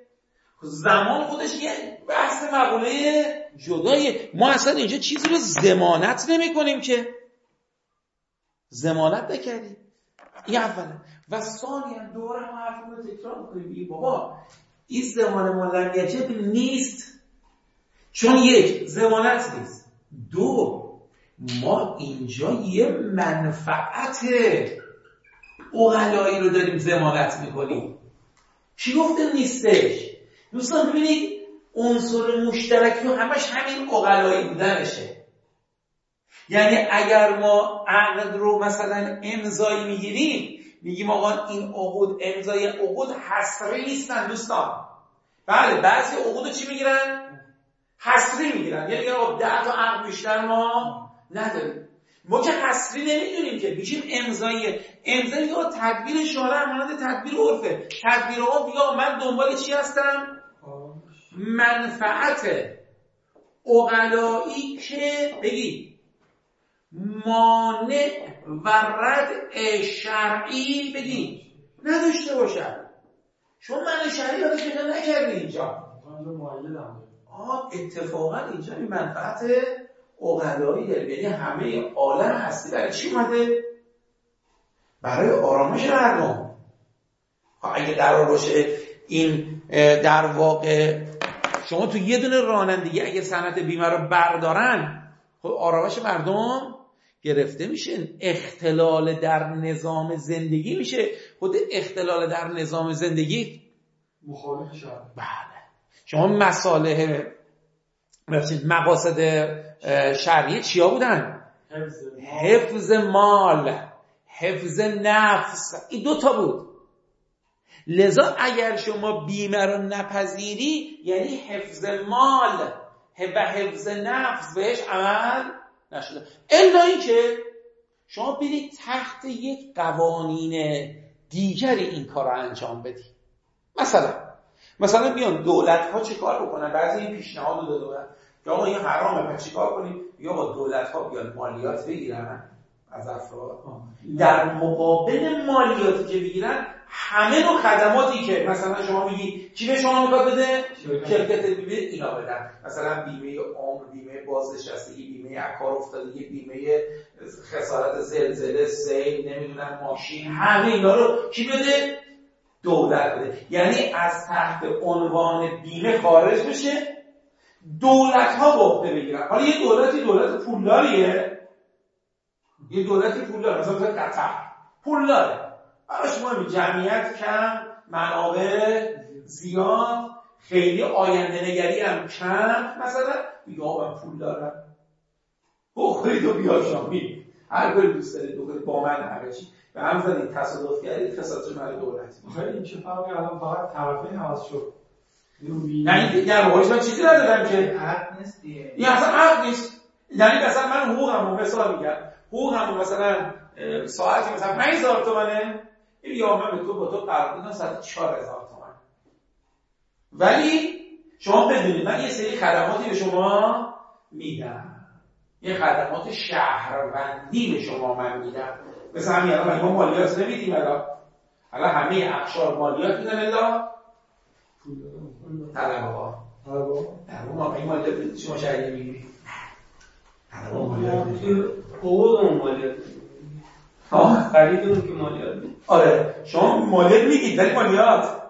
زمان خودش یه بحث مقوله جدایه ما اصلا اینجا چیزی رو زمانت نمی کنیم که. زمانت نکردیم. این اولا. و ثانیا دوباره ما حرف رو تکرار می‌کنیم. بابا این زمان ما نیست. چون یک زمانت نیست. دو ما اینجا یه منفعت اغلایی رو داریم زمانت می‌کنیم. چی گفته نیستش؟ دوستان ببینید عنصر مشترکی و همش همین اقلایی بودنشه. یعنی اگر ما عقد رو مثلا امضایی می‌گیریم میگیم آقا این عقود امضای عقود حسری نیستن دوستان. بله بعضی عقود چی می‌گیرن؟ حسری می‌گیرن. یعنی آقا ده تا عقد بیشتر ما نداریم. ما که حسری نمی‌دونیم که میشیم امضای امضای یا تدبیر شارع مانند تدبیر عرفه. تدبیر عرف یا من دنبال چی هستم؟ منفعت اقلایی که بگی مانع و رد شرعی بگی نداشته باشد چون من شرعی رو پیدا نکردی اینجا. آه اتفاقا اینجا این منفعت اقلایی داره. یعنی همه عالم هستی. برای چی اومده؟ برای آرامش مردم. خب اگه قرار باشه این در واقع شما تو یه دونه رانندگی اگه صنعت بیمه رو بردارن خب آرامش مردم گرفته میشه. اختلال در نظام زندگی میشه. خود اختلال در نظام زندگی مخالف بله. شما مساله مقاصد شرعی چیا بودن؟ حفظ مال حفظ نفس. این دو تا بود. لذا اگر شما بیمه رو نپذیری یعنی حفظ مال و حفظ نفس بهش عمل نشده. الا اینکه شما برید تحت یک قوانین دیگری این کار رو انجام بدید مثلا مثلا بیان دولت ها چه کار بکنن؟ بعضی این پیشنهاد رو دادن. یا آقا این حرامه چی کار کنیم؟ یا با دولت ها بیان مالیات بگیرن. از افراد در مقابل مالیاتی که بگیرن همه نوع خدماتی که مثلا شما میگی کی به شما می‌خواد بده؟ شرکت بیمه اینا بدن. مثلا بیمه عمر بیمه بازنشستگی بیمه اکار افتادگی بیمه خسارت زلزله سیل نمی‌دونم ماشین همه اینا رو کی بده؟ دولت بده. یعنی از تحت عنوان بیمه خارج بشه. دولت ها بحته بگیرن. حالا یه دولتی دولت پولداریه. یه دولتی پولدار مثلا قطر. پولداره براش مهم جمعیت کم منابع زیاد خیلی آینده نگری هم کم. مثلا یا من پول دارم. بخورید و بیا شامی هر کاری دوست دارید بکنید. با من همه چی. به هم زدید. تصادف کردید. خسارت مال دولت خیلی این چه فرقی؟ الان فقط طرفین عوض شد. نه این در واقعش من چیزی ندادم که. حق نیست دیگه. این اصلا حق نیست. یعنی مثلا من حقوقم رو مثال میگم. حقوقم مثلا ساعتی مثلا 5000 تومنه این یا من به تو با تو قرار دادم ساعت 4000 تومن. ولی شما بدونید من یه سری خدماتی به شما میدم. یه خدمات شهروندی به شما من میدم. مثل همین الان ما مالیات نمیدیم الان. الان همه اقشار مالیات میدن الا. طلبه ها. طلبه ما این مالیات شما شهری می‌گیری مالیات مالیات خرید اون که مالیات آره. شما مالیات میگید ولی مالیات.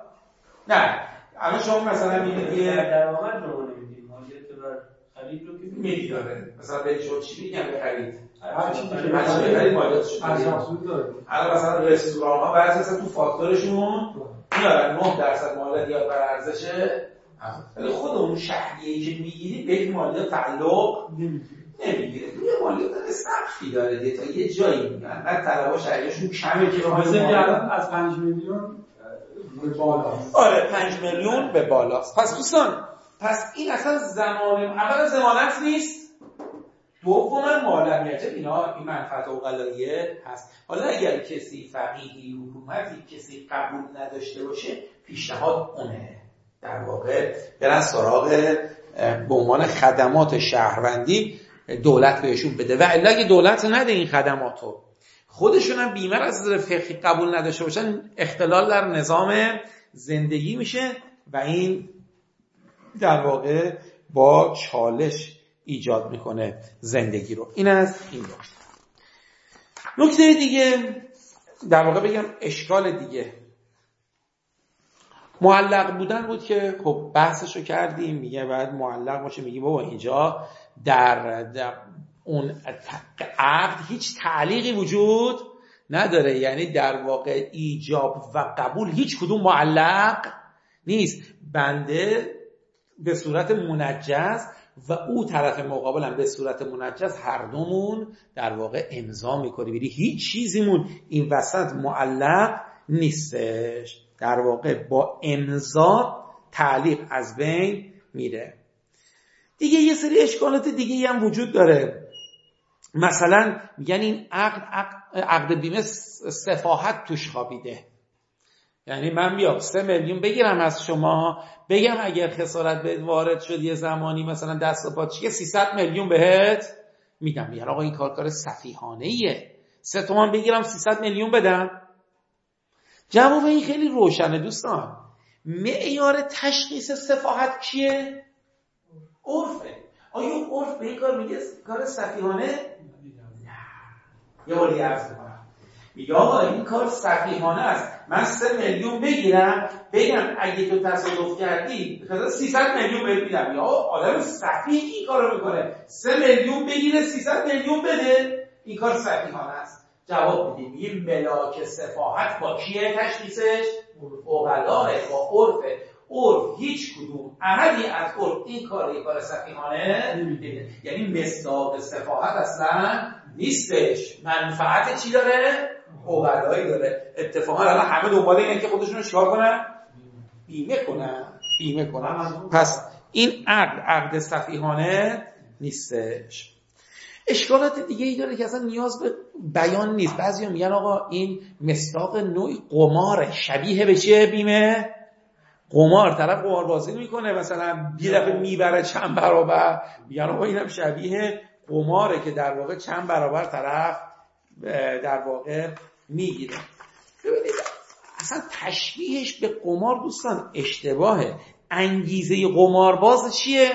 نه. الان شما مثلا میگید یه درآمد رو نمی‌دید مالیات بر خرید رو که میگید آره. مثلا به شما چی هر چیزی که هر چی بخرید مالیات شده هر محصول داره الان مثلا رستوران ها بعضی مثلا تو فاکتورشون میارن 9 درصد مالیات بر ارزشه. ولی خود اون شهریه‌ای که می‌گیری به مالیات تعلق نمی‌گیره. یه مالیات سقفی داره دیگه. تا یه جایی میگن بعد طلبا شهریه‌شون کمه که از 5 میلیون به بالا آره 5 میلیون به بالاست. پس دوستان پس این اصلا زمان اولا زمانت نیست. دوما مالمیت اینا این منفعت اوغلاییه هست. حالا اگر کسی فقیهی حکومتی کسی قبول نداشته باشه پیشنهاد اونه در واقع برن سراغ به عنوان خدمات شهروندی دولت بهشون بده. و الا اگه دولت نده این خدماتو خودشون هم بیمه از نظر فقهی قبول نداشته باشن اختلال در نظام زندگی میشه و این در واقع با چالش ایجاد می‌کنه زندگی رو. این از این نکته. نکته دیگه در واقع بگم اشکال دیگه. معلق بودن بود که خب بحثش رو کردیم میگه باید معلق باشه میگی بابا اینجا در, در اون عقد هیچ تعلیقی وجود نداره. یعنی در واقع ایجاب و قبول هیچ کدوم معلق نیست. بنده به صورت منجز و او طرف مقابل هم به صورت منجز هر دومون در واقع امضا می‌کنی بری هیچ چیزیمون این وسط معلق نیستش. در واقع با امضا تعلیق از بین میره. دیگه یه سری اشکالات دیگه هم وجود داره. مثلا میگن این عقد عقد, بیمه سفاحت توش خوابیده. یعنی من بیام سه میلیون بگیرم از شما بگم اگر خسارت به وارد شد یه زمانی مثلا دست و پا چیه 300 میلیون بهت میدم. میگن آقا این کار کار سفیهانه ایه سه تومن بگیرم 300 میلیون بدم. جواب این خیلی روشنه دوستان. معیار تشخیص سفاحت کیه؟ عرفه. آیا عرف به این کار میگه؟ کار سفیهانه نه. یه باری عرض میگه آقا این کار سفیهانه است. من سه میلیون بگیرم بگم اگه تو تصادف کردی خدا 300 میلیون بهت میدم. یا آدم سفیه این کارو می‌کنه. سه میلیون بگیره 300 میلیون بده. این کار سفیهانه است. جواب میدیم. میگه ملاک سفاحت با کیه تشخیصش؟ اوغلاه با عرفه عرف هیچ کدوم. احدی از عرف این کار یک کار سفیهانه یعنی مصداق سفاحت اصلا نیستش. منفعت چی داره؟ اوغلایی داره. اتفاقا الان همه دنبال اینه که خودشون رو چیکار کنن؟ بیمه کنن. بیمه کنن. پس این عقد عقد سفیهانه نیستش. اشکالات دیگه ای داره که اصلا نیاز به بیان نیست. بعضی میگن آقا این مصداق نوعی قماره شبیه به چیه بیمه؟ قمار. طرف قمار بازی می‌کنه مثلا یه دفعه می‌بره چند برابر. میگن آقا اینم شبیه قماره که در واقع چند برابر طرف در واقع می‌گیره. ببینید اصلا تشبیهش به قمار دوستان اشتباهه. انگیزه قمارباز چیه؟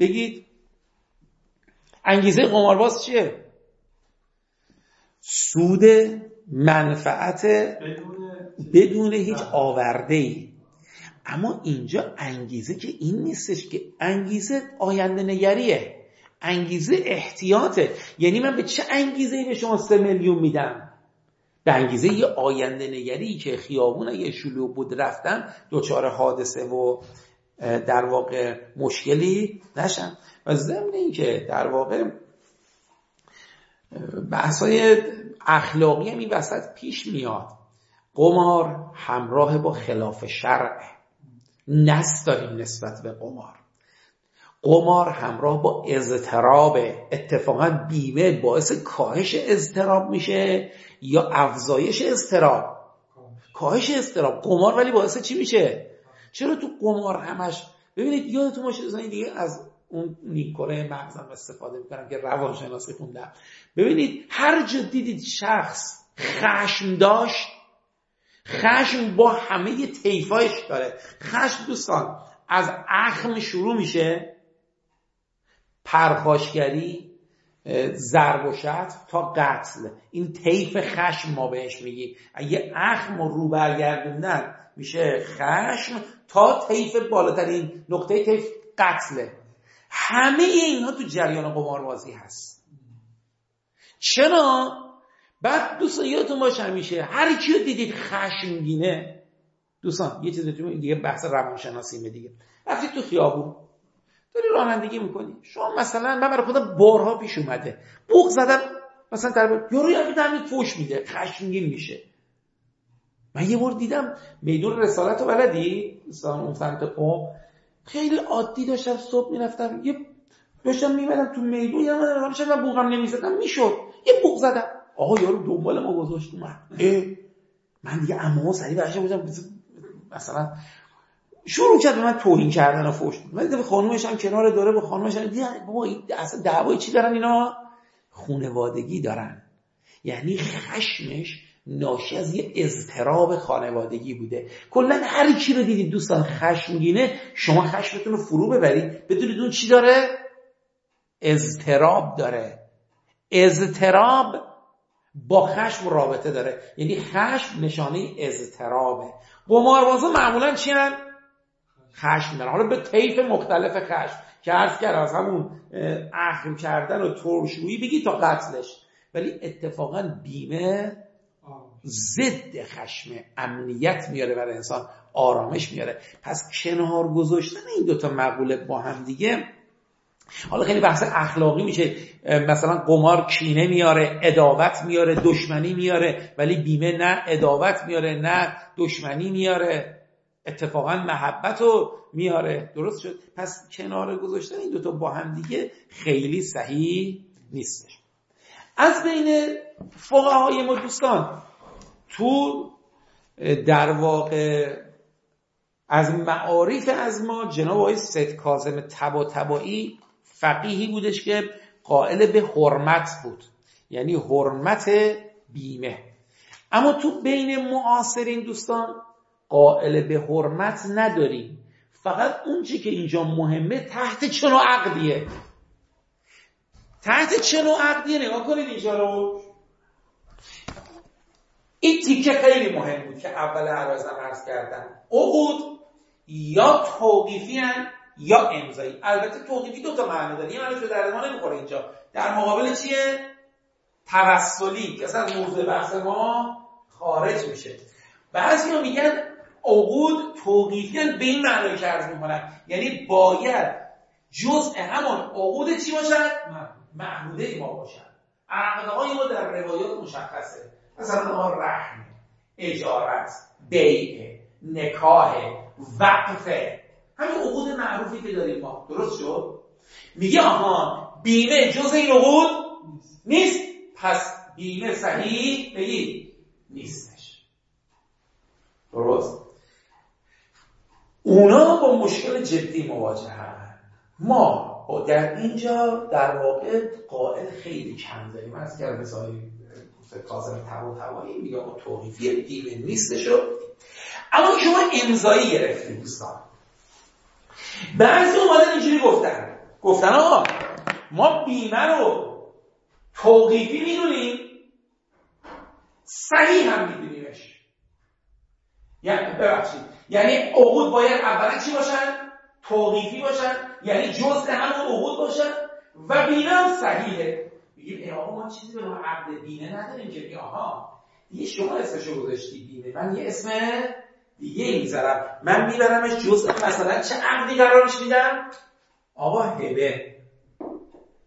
بگید. انگیزه قمارباز چیه؟ سود منفعت بدون هیچ آورده ای اما اینجا انگیزه که این نیستش که انگیزه آینده نگریه. انگیزه احتیاطه. یعنی من به چه انگیزه به شما سه میلیون میدم؟ به انگیزه یه آینده نگری که خیابون اگه شلوغ بود رفتن دوچار حادثه و در واقع مشکلی نشن و ضمن این که در واقع بحثای اخلاقی هم این وسط پیش میاد. قمار همراه با خلاف شرع. نست داریم نسبت به قمار. قمار همراه با اضطراب. اتفاقا بیمه باعث کاهش اضطراب میشه یا افزایش اضطراب. کاهش اضطراب. قمار ولی باعث چی میشه؟ چرا تو قمار همش ببینید یادتون باشه دیگه از اون نیکوره مغزم استفاده می‌کنم که روانشناسی خوندم. ببینید هر جا دیدید شخص خشم داشت خشم با همه طیفایش داره. خشم دوستان از اخم شروع میشه. پرخاشگری ضرب و تا قتل. این طیف خشم ما بهش میگیم. اگه اخم و رو برگردوندن میشه خشم تا طیف بالاترین نقطه طیف قتله. همه اینها تو جریان قماربازی هست. چرا؟ بعد دوستان یادتون باشه همیشه هر کی رو دیدید خشمگینه دوستان یه چیز دیگه بحث روانشناسی دیگه. رفتید تو خیابون داری رانندگی می‌کنی. شما مثلا من برای خودم بارها پیش اومده. بوق زدم مثلا در یارو یکی در فوش میده خشمگین میشه. من یه بار دیدم میدون رسالت رو بلدی؟ دوستان اون سمت قوم خیلی عادی داشتم صبح می‌رفتم یه داشتم میمدم تو میدون یه من بوقم نمی‌زدم می‌شد. یه بوق زدم. آقا یارو دنبال ما گذاشت اومد. من دیگه اما سریع برشم بودم مثلا شروع کرد به من توهین کردن و فوش. من به خانومش هم کنار داره به خانومش هم بابا اصلا دعوای چی دارن اینا؟ خونوادگی دارن. یعنی خشمش ناشی از یه اضطراب خانوادگی بوده. کلا هر کی رو دیدید دوستان خشمگینه شما خشمتون رو فرو ببرید. بدونید اون چی داره؟ اضطراب داره. اضطراب با خشم رابطه داره. یعنی خشم نشانه اضطرابه. قماربازا معمولا چی هن؟ خشم دارن. حالا به طیف مختلف خشم. که عرض کرد از همون اخم کردن و ترشویی بگی تا قتلش. ولی اتفاقا بیمه ضد خشم امنیت میاره برای انسان آرامش میاره. پس کنار گذاشتن این دوتا مقوله با هم دیگه حالا خیلی بحث اخلاقی میشه. مثلا قمار کینه میاره اداوت میاره دشمنی میاره ولی بیمه نه اداوت میاره نه دشمنی میاره. اتفاقا محبت رو میاره. درست شد؟ پس کنار گذاشتن این دوتا با هم دیگه خیلی صحیح نیستش. از بین فقهای ما دوستان تو در واقع از معارف از ما جناب آقای سید کاظم تبا تبایی فقیهی بودش که قائل به حرمت بود. یعنی حرمت بیمه. اما تو بین معاصرین دوستان قائل به حرمت نداریم. فقط اون که اینجا مهمه تحت چنو عقدیه. تحت چنو عقدیه نگاه کنید اینجا رو. این تیکه خیلی مهم بود که اول عرازم عرض کردم. عقود یا توقیفی یا امضایی. البته توقیفی دو تا معنی داره. یه معنی در ما نمی‌خوره اینجا. در مقابل چیه؟ توسلی. که اصلا موضوع بحث ما خارج میشه. بعضی میگن عقود توقیفی به این معنی که عرض می‌کنن یعنی باید جزء همان عقود چی باشد؟ معهوده ای ما باشد. عقدهای ما در روایات مشخصه. مثلا ما رحم اجارت بیع نکاه وقفه همین عقود معروفی که داریم ما. درست شد؟ میگه آها بیمه جز این عقود نیست. پس بیمه صحیح بگید. نیستش درست؟ اونا با مشکل جدی مواجه هم ما در اینجا در واقع قائل خیلی کم داریم. از که مثال کازم تبا تبایی میگه ما توقیفی بیمه نیستش اما شما امضایی گرفتیم دوستان. بعضی اومدن اینجوری گفتن. گفتن آقا ما بیمه رو توقیفی می‌دونیم صحیح هم میدونیمش. یعنی ببخشید یعنی عقود باید اولا چی باشن؟ توقیفی باشن یعنی جزء همون عقود باشن و بیمه هم صحیحه. میگیم ای آقا ما چیزی به نام عقد بیمه نداریم که. آها دیگه شما اسمشو گذاشتی بیمه. من یه اسم دیگه می‌ذارم. من میبرمش جزء مثلا چه عقدی قرارش میدم؟ آقا هبه.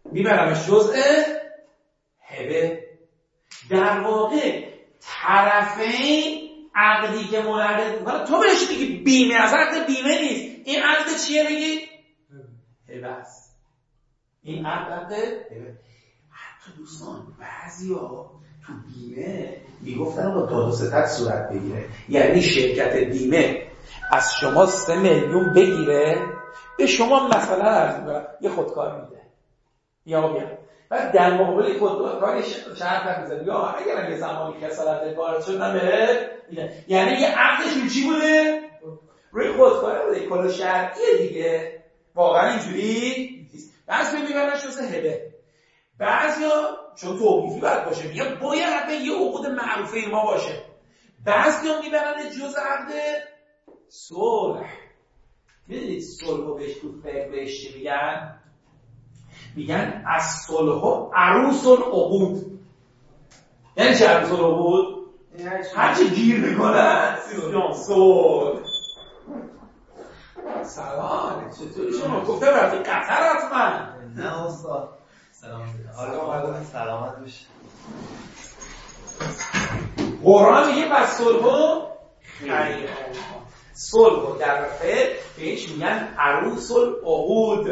میبرمش جزء هبه. در واقع طرفین عقدی که منعقد می‌کنه تو بهش میگی بیمه از عقد بیمه نیست. این عقد چیه بگی؟ هبه است. این عقد عقد هبه. دوستان بعضی ها تو بیمه می‌گفتن با داد و ستت صورت بگیره. یعنی شرکت بیمه. از شما سه میلیون بگیره به شما مثلا عرض یه خودکار میده. یا بیا بعد در مقابل خودکار شرط می‌زد یا اگر یه زمانی کسالت کار شد نمیره یعنی یه عقدش چی بوده؟ روی خودکار بوده. کلا شرطیه دیگه. واقعا اینجوری نیست. بس میبرنش مثل هبه. بعضیا چون توقیفی باید باشه میگه باید به یه عقود معروفه ما باشه. بعضیا می‌برن جز عقد صلح. می‌دونید صلح و بهش تو فقه چی میگن؟ میگن از صلح عروس العقود. یعنی چه عروس العقود؟ هرچی گیر می‌کنن. صلح. سلام چطوری شما؟ گفته رفتی قطر حتما. نه استاد. سلامت بشه قرآن میگه پس صلح خیر. صلح در فقه بهش میگن عروس العقود.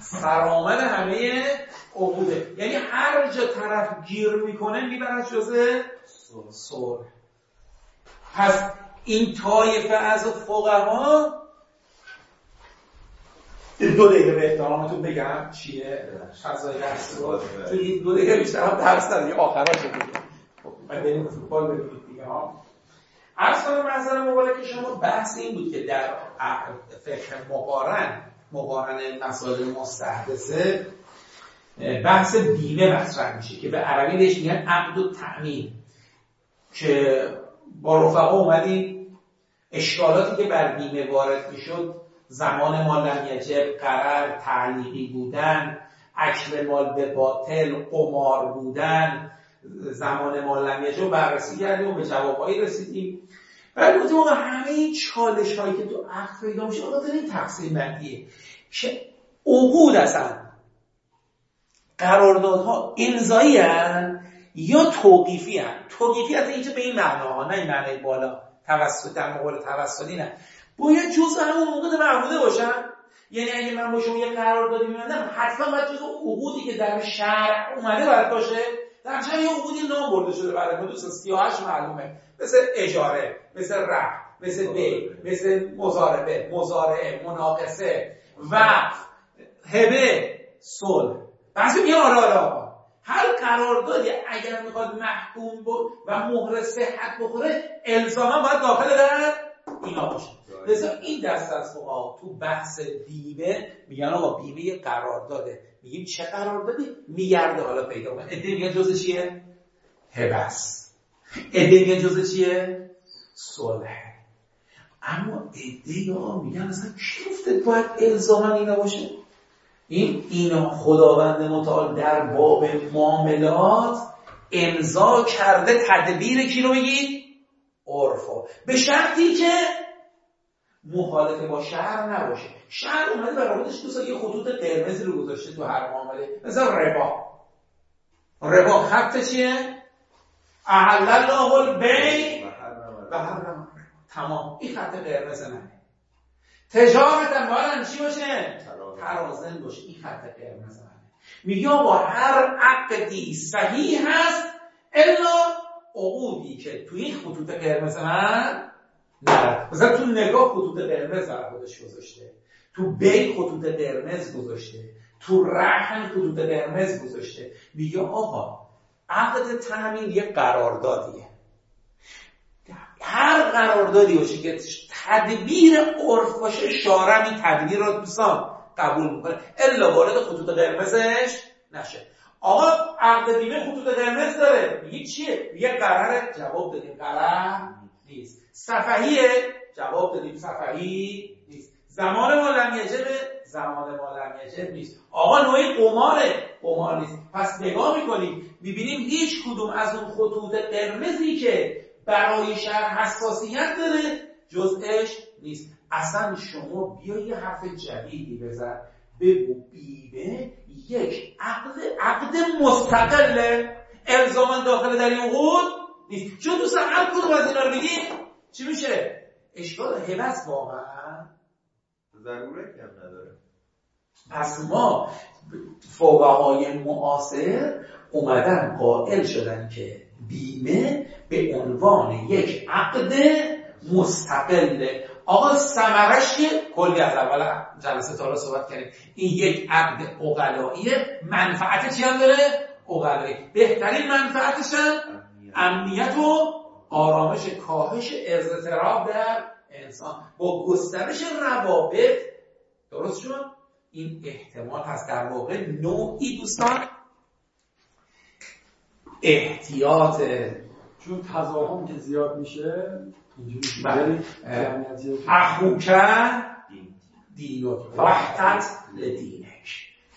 سرآمد همه عقوده. یعنی هر جا طرف گیر می‌کنه می‌برد جزه صلح. پس این طایفه از فقها دو دقیقه به احترامتون بگم چیه فضای درس رو چون این دو دقیقه بیشتر هم درس داره یه آخراش دیگه خب بریم فوتبال ببینید دیگه ها. عرض کنم منظر مبارک شما بحث این بود که در فقه مقارن مقارن مسائل مستحدثه بحث بیمه مطرح میشه که به عربی بهش میگن عقد و تأمین که با رفقا اومدیم اشکالاتی که بر بیمه وارد می‌شد زمان مال لم قرار تعلیقی بودن اکل مال به باطل قمار بودن. زمان مال لم یجب بررسی کردیم و به جوابهایی رسیدیم. بعد گفتیم آقا همه این چالش هایی که تو عقد پیدا میشه آقا این تقسیم بندیه. که عقود اصلا. قراردادها امضایی یا توقیفی هن؟ توقیفی از اینجا به این معنا نه این معنی بالا. توسط در مقابل توسطی نه. باید جز همون عقود معهوده باشن. یعنی اگه من با شما یه قراردادی میبندم حتما باید جز عقودی که در شرع اومده باید باشه. در چند یه عقودی نام برده شده برای دوست سیاهش معلومه. مثل اجاره مثل رفت مثل بی مثل مزاربه مزارعه مناقصه وقف هبه صلح. بحث میگه آره آره آقا. هر قراردادی اگر می‌خواد محکوم بود و مهر صحت بخوره الزاما باید داخل در اینا باشه. لذا این دست از فقها تو بحث بیمه میگن آقا بیمه قرارداده میگیم چه قراردادی میگرده. حالا پیدا کنه. ادعی میگن جزء چیه؟ هبس ادعی میگن جزء چیه؟ صلح. اما ادعی ها میگن اصلا کی گفته باید الزاما اینا باشه؟ این اینا خداوند متعال در باب معاملات امضا کرده تدبیر کی رو بگید عرفا. به شرطی که مخالفه با شهر نباشه. شهر اومده برای خودش دوست یه خطوط قرمزی رو گذاشته تو هر معامله. مثل ربا. ربا خط چیه؟ احل الله البی و تمام. این خط قرمز منه. تجارت هم باید چی باشه؟ ترازن باشه. این خط قرمز منه. میگه با هر عقدی صحیح هست الا عقودی که توی این خطوط قرمز من نه مثلا تو نگاه خطوط قرمز در خودش گذاشته. تو بی خطوط قرمز گذاشته. تو رحم خطوط قرمز گذاشته. میگه آقا عقد تامین یه قراردادیه. هر قراردادی باشه که تدبیر عرف باشه شارع این تدبیر رو دوستان قبول می‌کنه. الا وارد خطوط قرمزش نشه. آقا عقد بیمه خطوط قرمز داره. میگه چیه؟ میگه قرار جواب دادیم. قرار نیست. صفحیه جواب دادیم. صفحی نیست. زمان ما لم یجب زمان ما لم یجب نیست. آقا نوعی قماره. قمار نیست. پس نگاه می‌کنیم. می‌بینیم هیچ کدوم از اون خطوط قرمزی که برای شهر حساسیت داره جزءش نیست. اصلا شما بیا یه حرف جدیدی بزن. بگو بیمه یک عقد عقد مستقله الزاما داخل در این عقود نیست. چون دوستان هر کدوم از اینا رو بگیم چی میشه؟ اشکال هبس واقعا. ضرورت کم نداره. پس ما فقهای معاصر اومدن قائل شدن که بیمه به عنوان یک عقد مستقله آقا سمرش کلی از اول جلسه تا صحبت کردیم. این یک عقد اقلاییه منفعت چی هم داره؟ اقلایی. بهترین منفعتش هم امنیت و آرامش کاهش اضطراب در انسان. با گسترش روابط درست شد؟ این احتمال هست در واقع نوعی دوستان احتیاط چون تضاهم که زیاد میشه بله. اخوکه دینو وحدت لدینک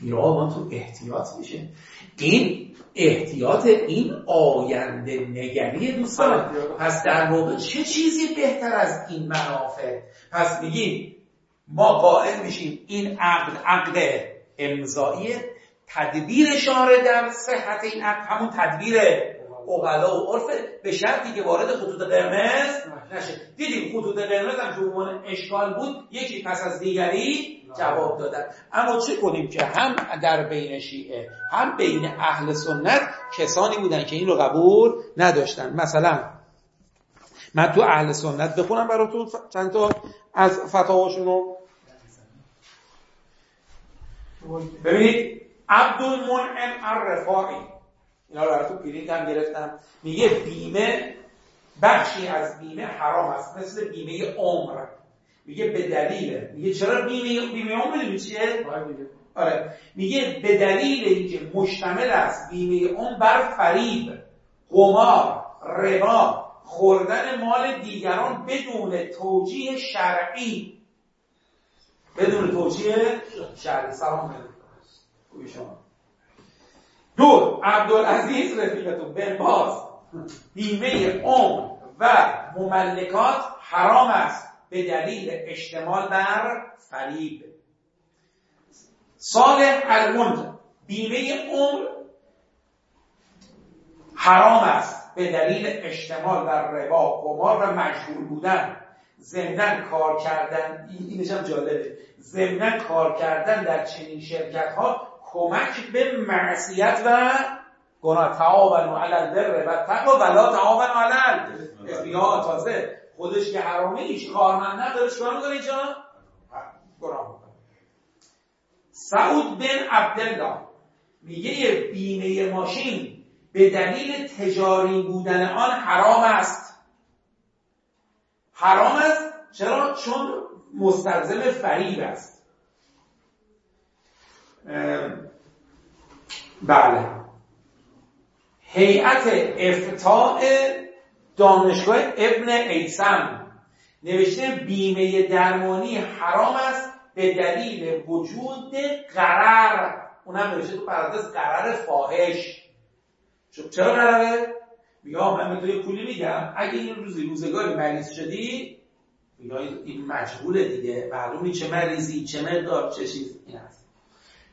اینا من تو احتیاط میشه. این احتیاط این آینده نگری دوستان. پس در واقع چه چیزی بهتر از این منافع؟ پس میگیم ما قائل میشیم این عقد عقد امضایی تدبیر شاره در صحت این عقد همون تدبیر اقلا و عرف به شرطی که وارد خطوط قرمز نشه. دیدیم خطوط قرمز هم که عنوان اشکال بود یکی پس از دیگری جواب دادن. اما چه کنیم که هم در بین شیعه هم بین اهل سنت کسانی بودن که این رو قبول نداشتن. مثلا من تو اهل سنت بخونم براتون چند تا از فتاواشون رو. ببینید عبدالمنعم الرفاعی. اینا رو براتون پرینت هم گرفتم. میگه بیمه بخشی از بیمه حرام است. مثل بیمه عمر. میگه به دلیل میگه چرا بیمه بیمه عمر می‌دونی چیه؟ آره. میگه به دلیل اینکه مشتمل است بیمه عمر بر فریب قمار ربا خوردن مال دیگران بدون توجیه شرعی. بدون توجیه شرعی. سلام علیکم. شما؟ دو عبدالعزیز رفیقتون بن باز بیمه عمر و مملکات حرام است. به دلیل اشتمال بر فریب. صالح المند بیمه عمر حرام است. به دلیل اشتمال بر ربا قمار و مجبور بودن. ضمنا کار کردن این اینش هم جالبه. ضمنا کار کردن در چنین شرکت ها کمک به معصیت و گناه. تعاونوا علی البر و تقوا ولا تعاونوا علی الاثم تازه. خودش که حرامه هیچ کارمند نداره. چیکار می‌کنه اینجا؟ گناه می‌کنه. سعود بن عبدالله میگه یه بیمه ماشین به دلیل تجاری بودن آن حرام است. حرام است؟ چرا؟ چون مستلزم فریب است. بله. هیئت افتاع دانشگاه ابن ایسم نوشته بیمه درمانی حرام است به دلیل وجود قرار. اونم نوشته تو پرانتز قرار فاحش. چرا قراره؟ میگم من به تو پولی میگم اگه این روزی روزگاری مریض شدی میگم این مجبوره دیگه. معلومی چه مریضی چه مقدار چه چیز. این هست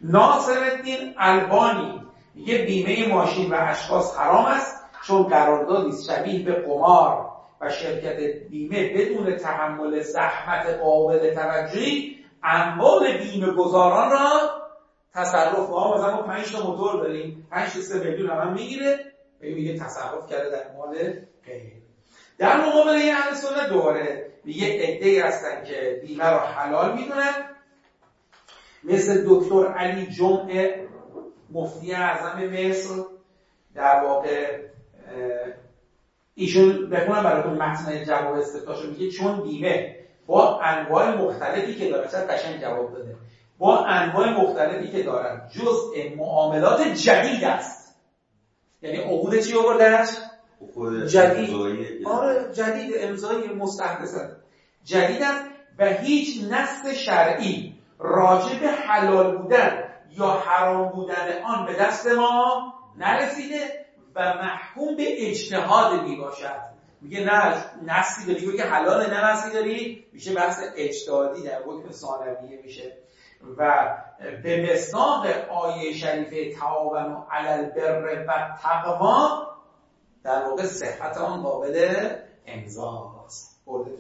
ناصر الدین البانی میگه بیمه ماشین و اشخاص حرام است چون قراردادی شبیه به قمار و شرکت بیمه بدون تحمل زحمت قابل توجهی اموال بیمه گذاران را تصرف ما مثلا ما 5 تا موتور داریم 5 تا 3 میلیون هم می‌گیره. و میگه تصرف کرده در مال غیر در مقابل این اهل سنت دوباره میگه عده‌ای هستن که بیمه را حلال می‌دونن. مثل دکتر علی جمعه مفتی اعظم مصر در واقع ایشون بخونم براتون متن جواب استفتاشو میگه چون بیمه با انواع مختلفی که داره چند قشنگ جواب داده؟ با انواع مختلفی که دارن جزء معاملات جدید است. یعنی عقود چی آوردهش؟ جدید. آره جدید امضای مستحدث جدید است و هیچ نص شرعی. راجع به حلال بودن یا حرام بودن آن به دست ما نرسیده و محکوم به اجتهاد می باشد میگه نه نصی داری که حلال نه نصی داری. میشه بحث اجتهادی در حکم ثانویه میشه. و به مصداق آیه شریفه تعاون و علل بر و تقوا در واقع صحت آن قابل امضاست برده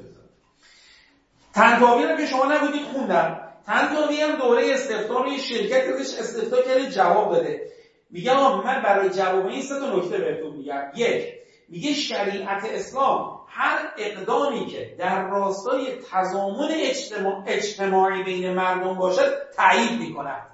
تنتاوی رو که شما نبودید خوندم. تنتاوی هم دوره استفتار یه شرکت ازش استفتا کرده جواب داده میگه آقا من برای جواب این سه تا نکته بهتون میگم. یک میگه شریعت اسلام هر اقدامی که در راستای تضامن اجتماع... اجتماعی بین مردم باشد تایید می‌کند.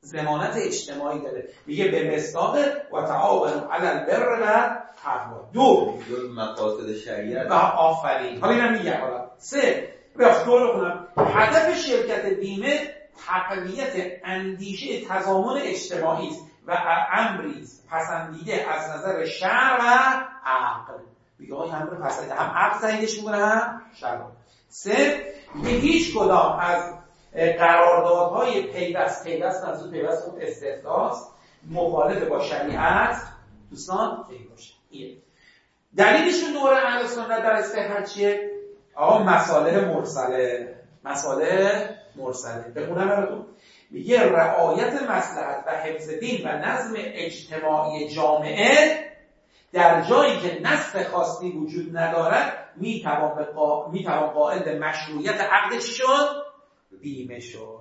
زمانت اجتماعی داره. میگه به مصداق و تعاون علی البر و تقوا دو مقاصد شریعت. و آفرین. حالا اینم میگم. حالا سه بخونم هدف شرکت بیمه تقویت اندیشه تضامن اجتماعی است و امری پسندیده از نظر شرع و عقل. میگه آقای امر پسندیده. هم عقل تاییدش می‌کنه هم شرع. سه میگه هیچ کدام از قراردادهای پیوست پیوست منظور پیوست خود استثناست مخالف با شریعت. دوستان باشه. دلیلشون دوره اهل سنت در استحقاق چیه؟ آقا مساله مرسله. مساله مرسله. بخونم براتون. میگه رعایت مسلحت و حفظ دین و نظم اجتماعی جامعه در جایی که نصف خاصی وجود ندارد می‌توان. می‌توان قائل به مشروعیت عقد چی شد؟ بیمه شد.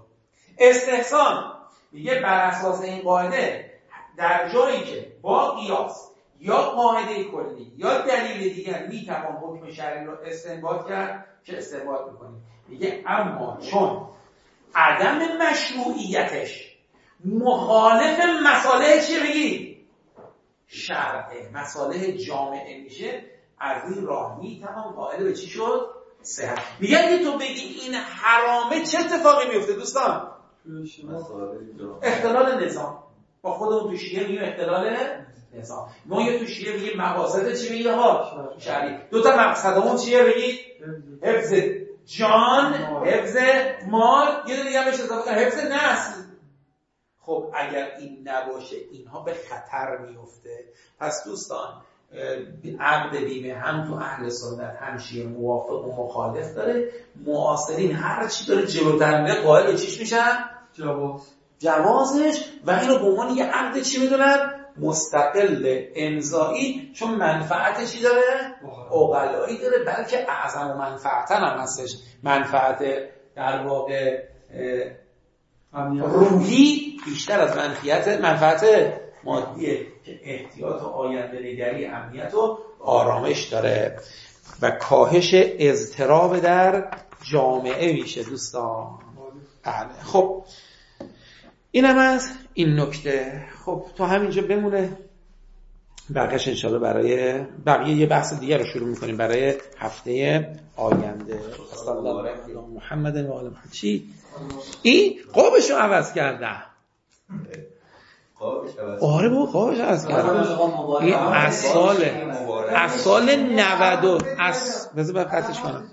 استحسان میگه بر اساس این قاعده در جایی که با قیاس یا قاعده کلی یا دلیل دیگر می‌توان حکم شرعی رو استنباط کرد که استنباط می‌کنیم میگه اما چون عدم مشروعیتش مخالف مساله چی بگی؟ شرعه مساله جامعه میشه از این راه می‌توان قائل به چی شد؟ صحت میگه اگه تو بگی این حرامه چه اتفاقی میفته دوستان؟ اختلال نظام با خودمون تو شیعه میگیم اختلال نظام. ما یه تو شیعه بگیم مقاصد چی میگه؟ ها شرعی دو تا مقصدمون چیه بگید حفظ جان حفظ مال. یه دیگه بهش اضافه حفظ نسل. خب اگر این نباشه اینها به خطر میفته. پس دوستان عقد بیمه هم تو اهل سنت هم شیعه موافق و مخالف داره. معاصرین هر چی داره جلوتر میره قائل به چیش میشن؟ جواز. جوازش. و اینو به عنوان یه عقد چی می‌دونن؟ مستقل امضایی چون منفعت چی داره؟ اوغلایی داره بلکه اعظم و منفعتن هم هستش. منفعت در واقع روحی بیشتر از منفعت منفعت مادیه که احتیاط و آینده نگری امنیت و آرامش داره. و کاهش اضطراب در جامعه میشه دوستان. بله. خب اینم از این نکته. خب تا همینجا بمونه. بقیش انشالله برای بقیه یه بحث دیگه رو شروع می‌کنیم برای هفته آینده. صلی الله علیه محمد و آل چی؟ این قابش رو عوض کردن آره بابا قابش عوض کردن این از سال از سال 90 از بذار قطعش کنم.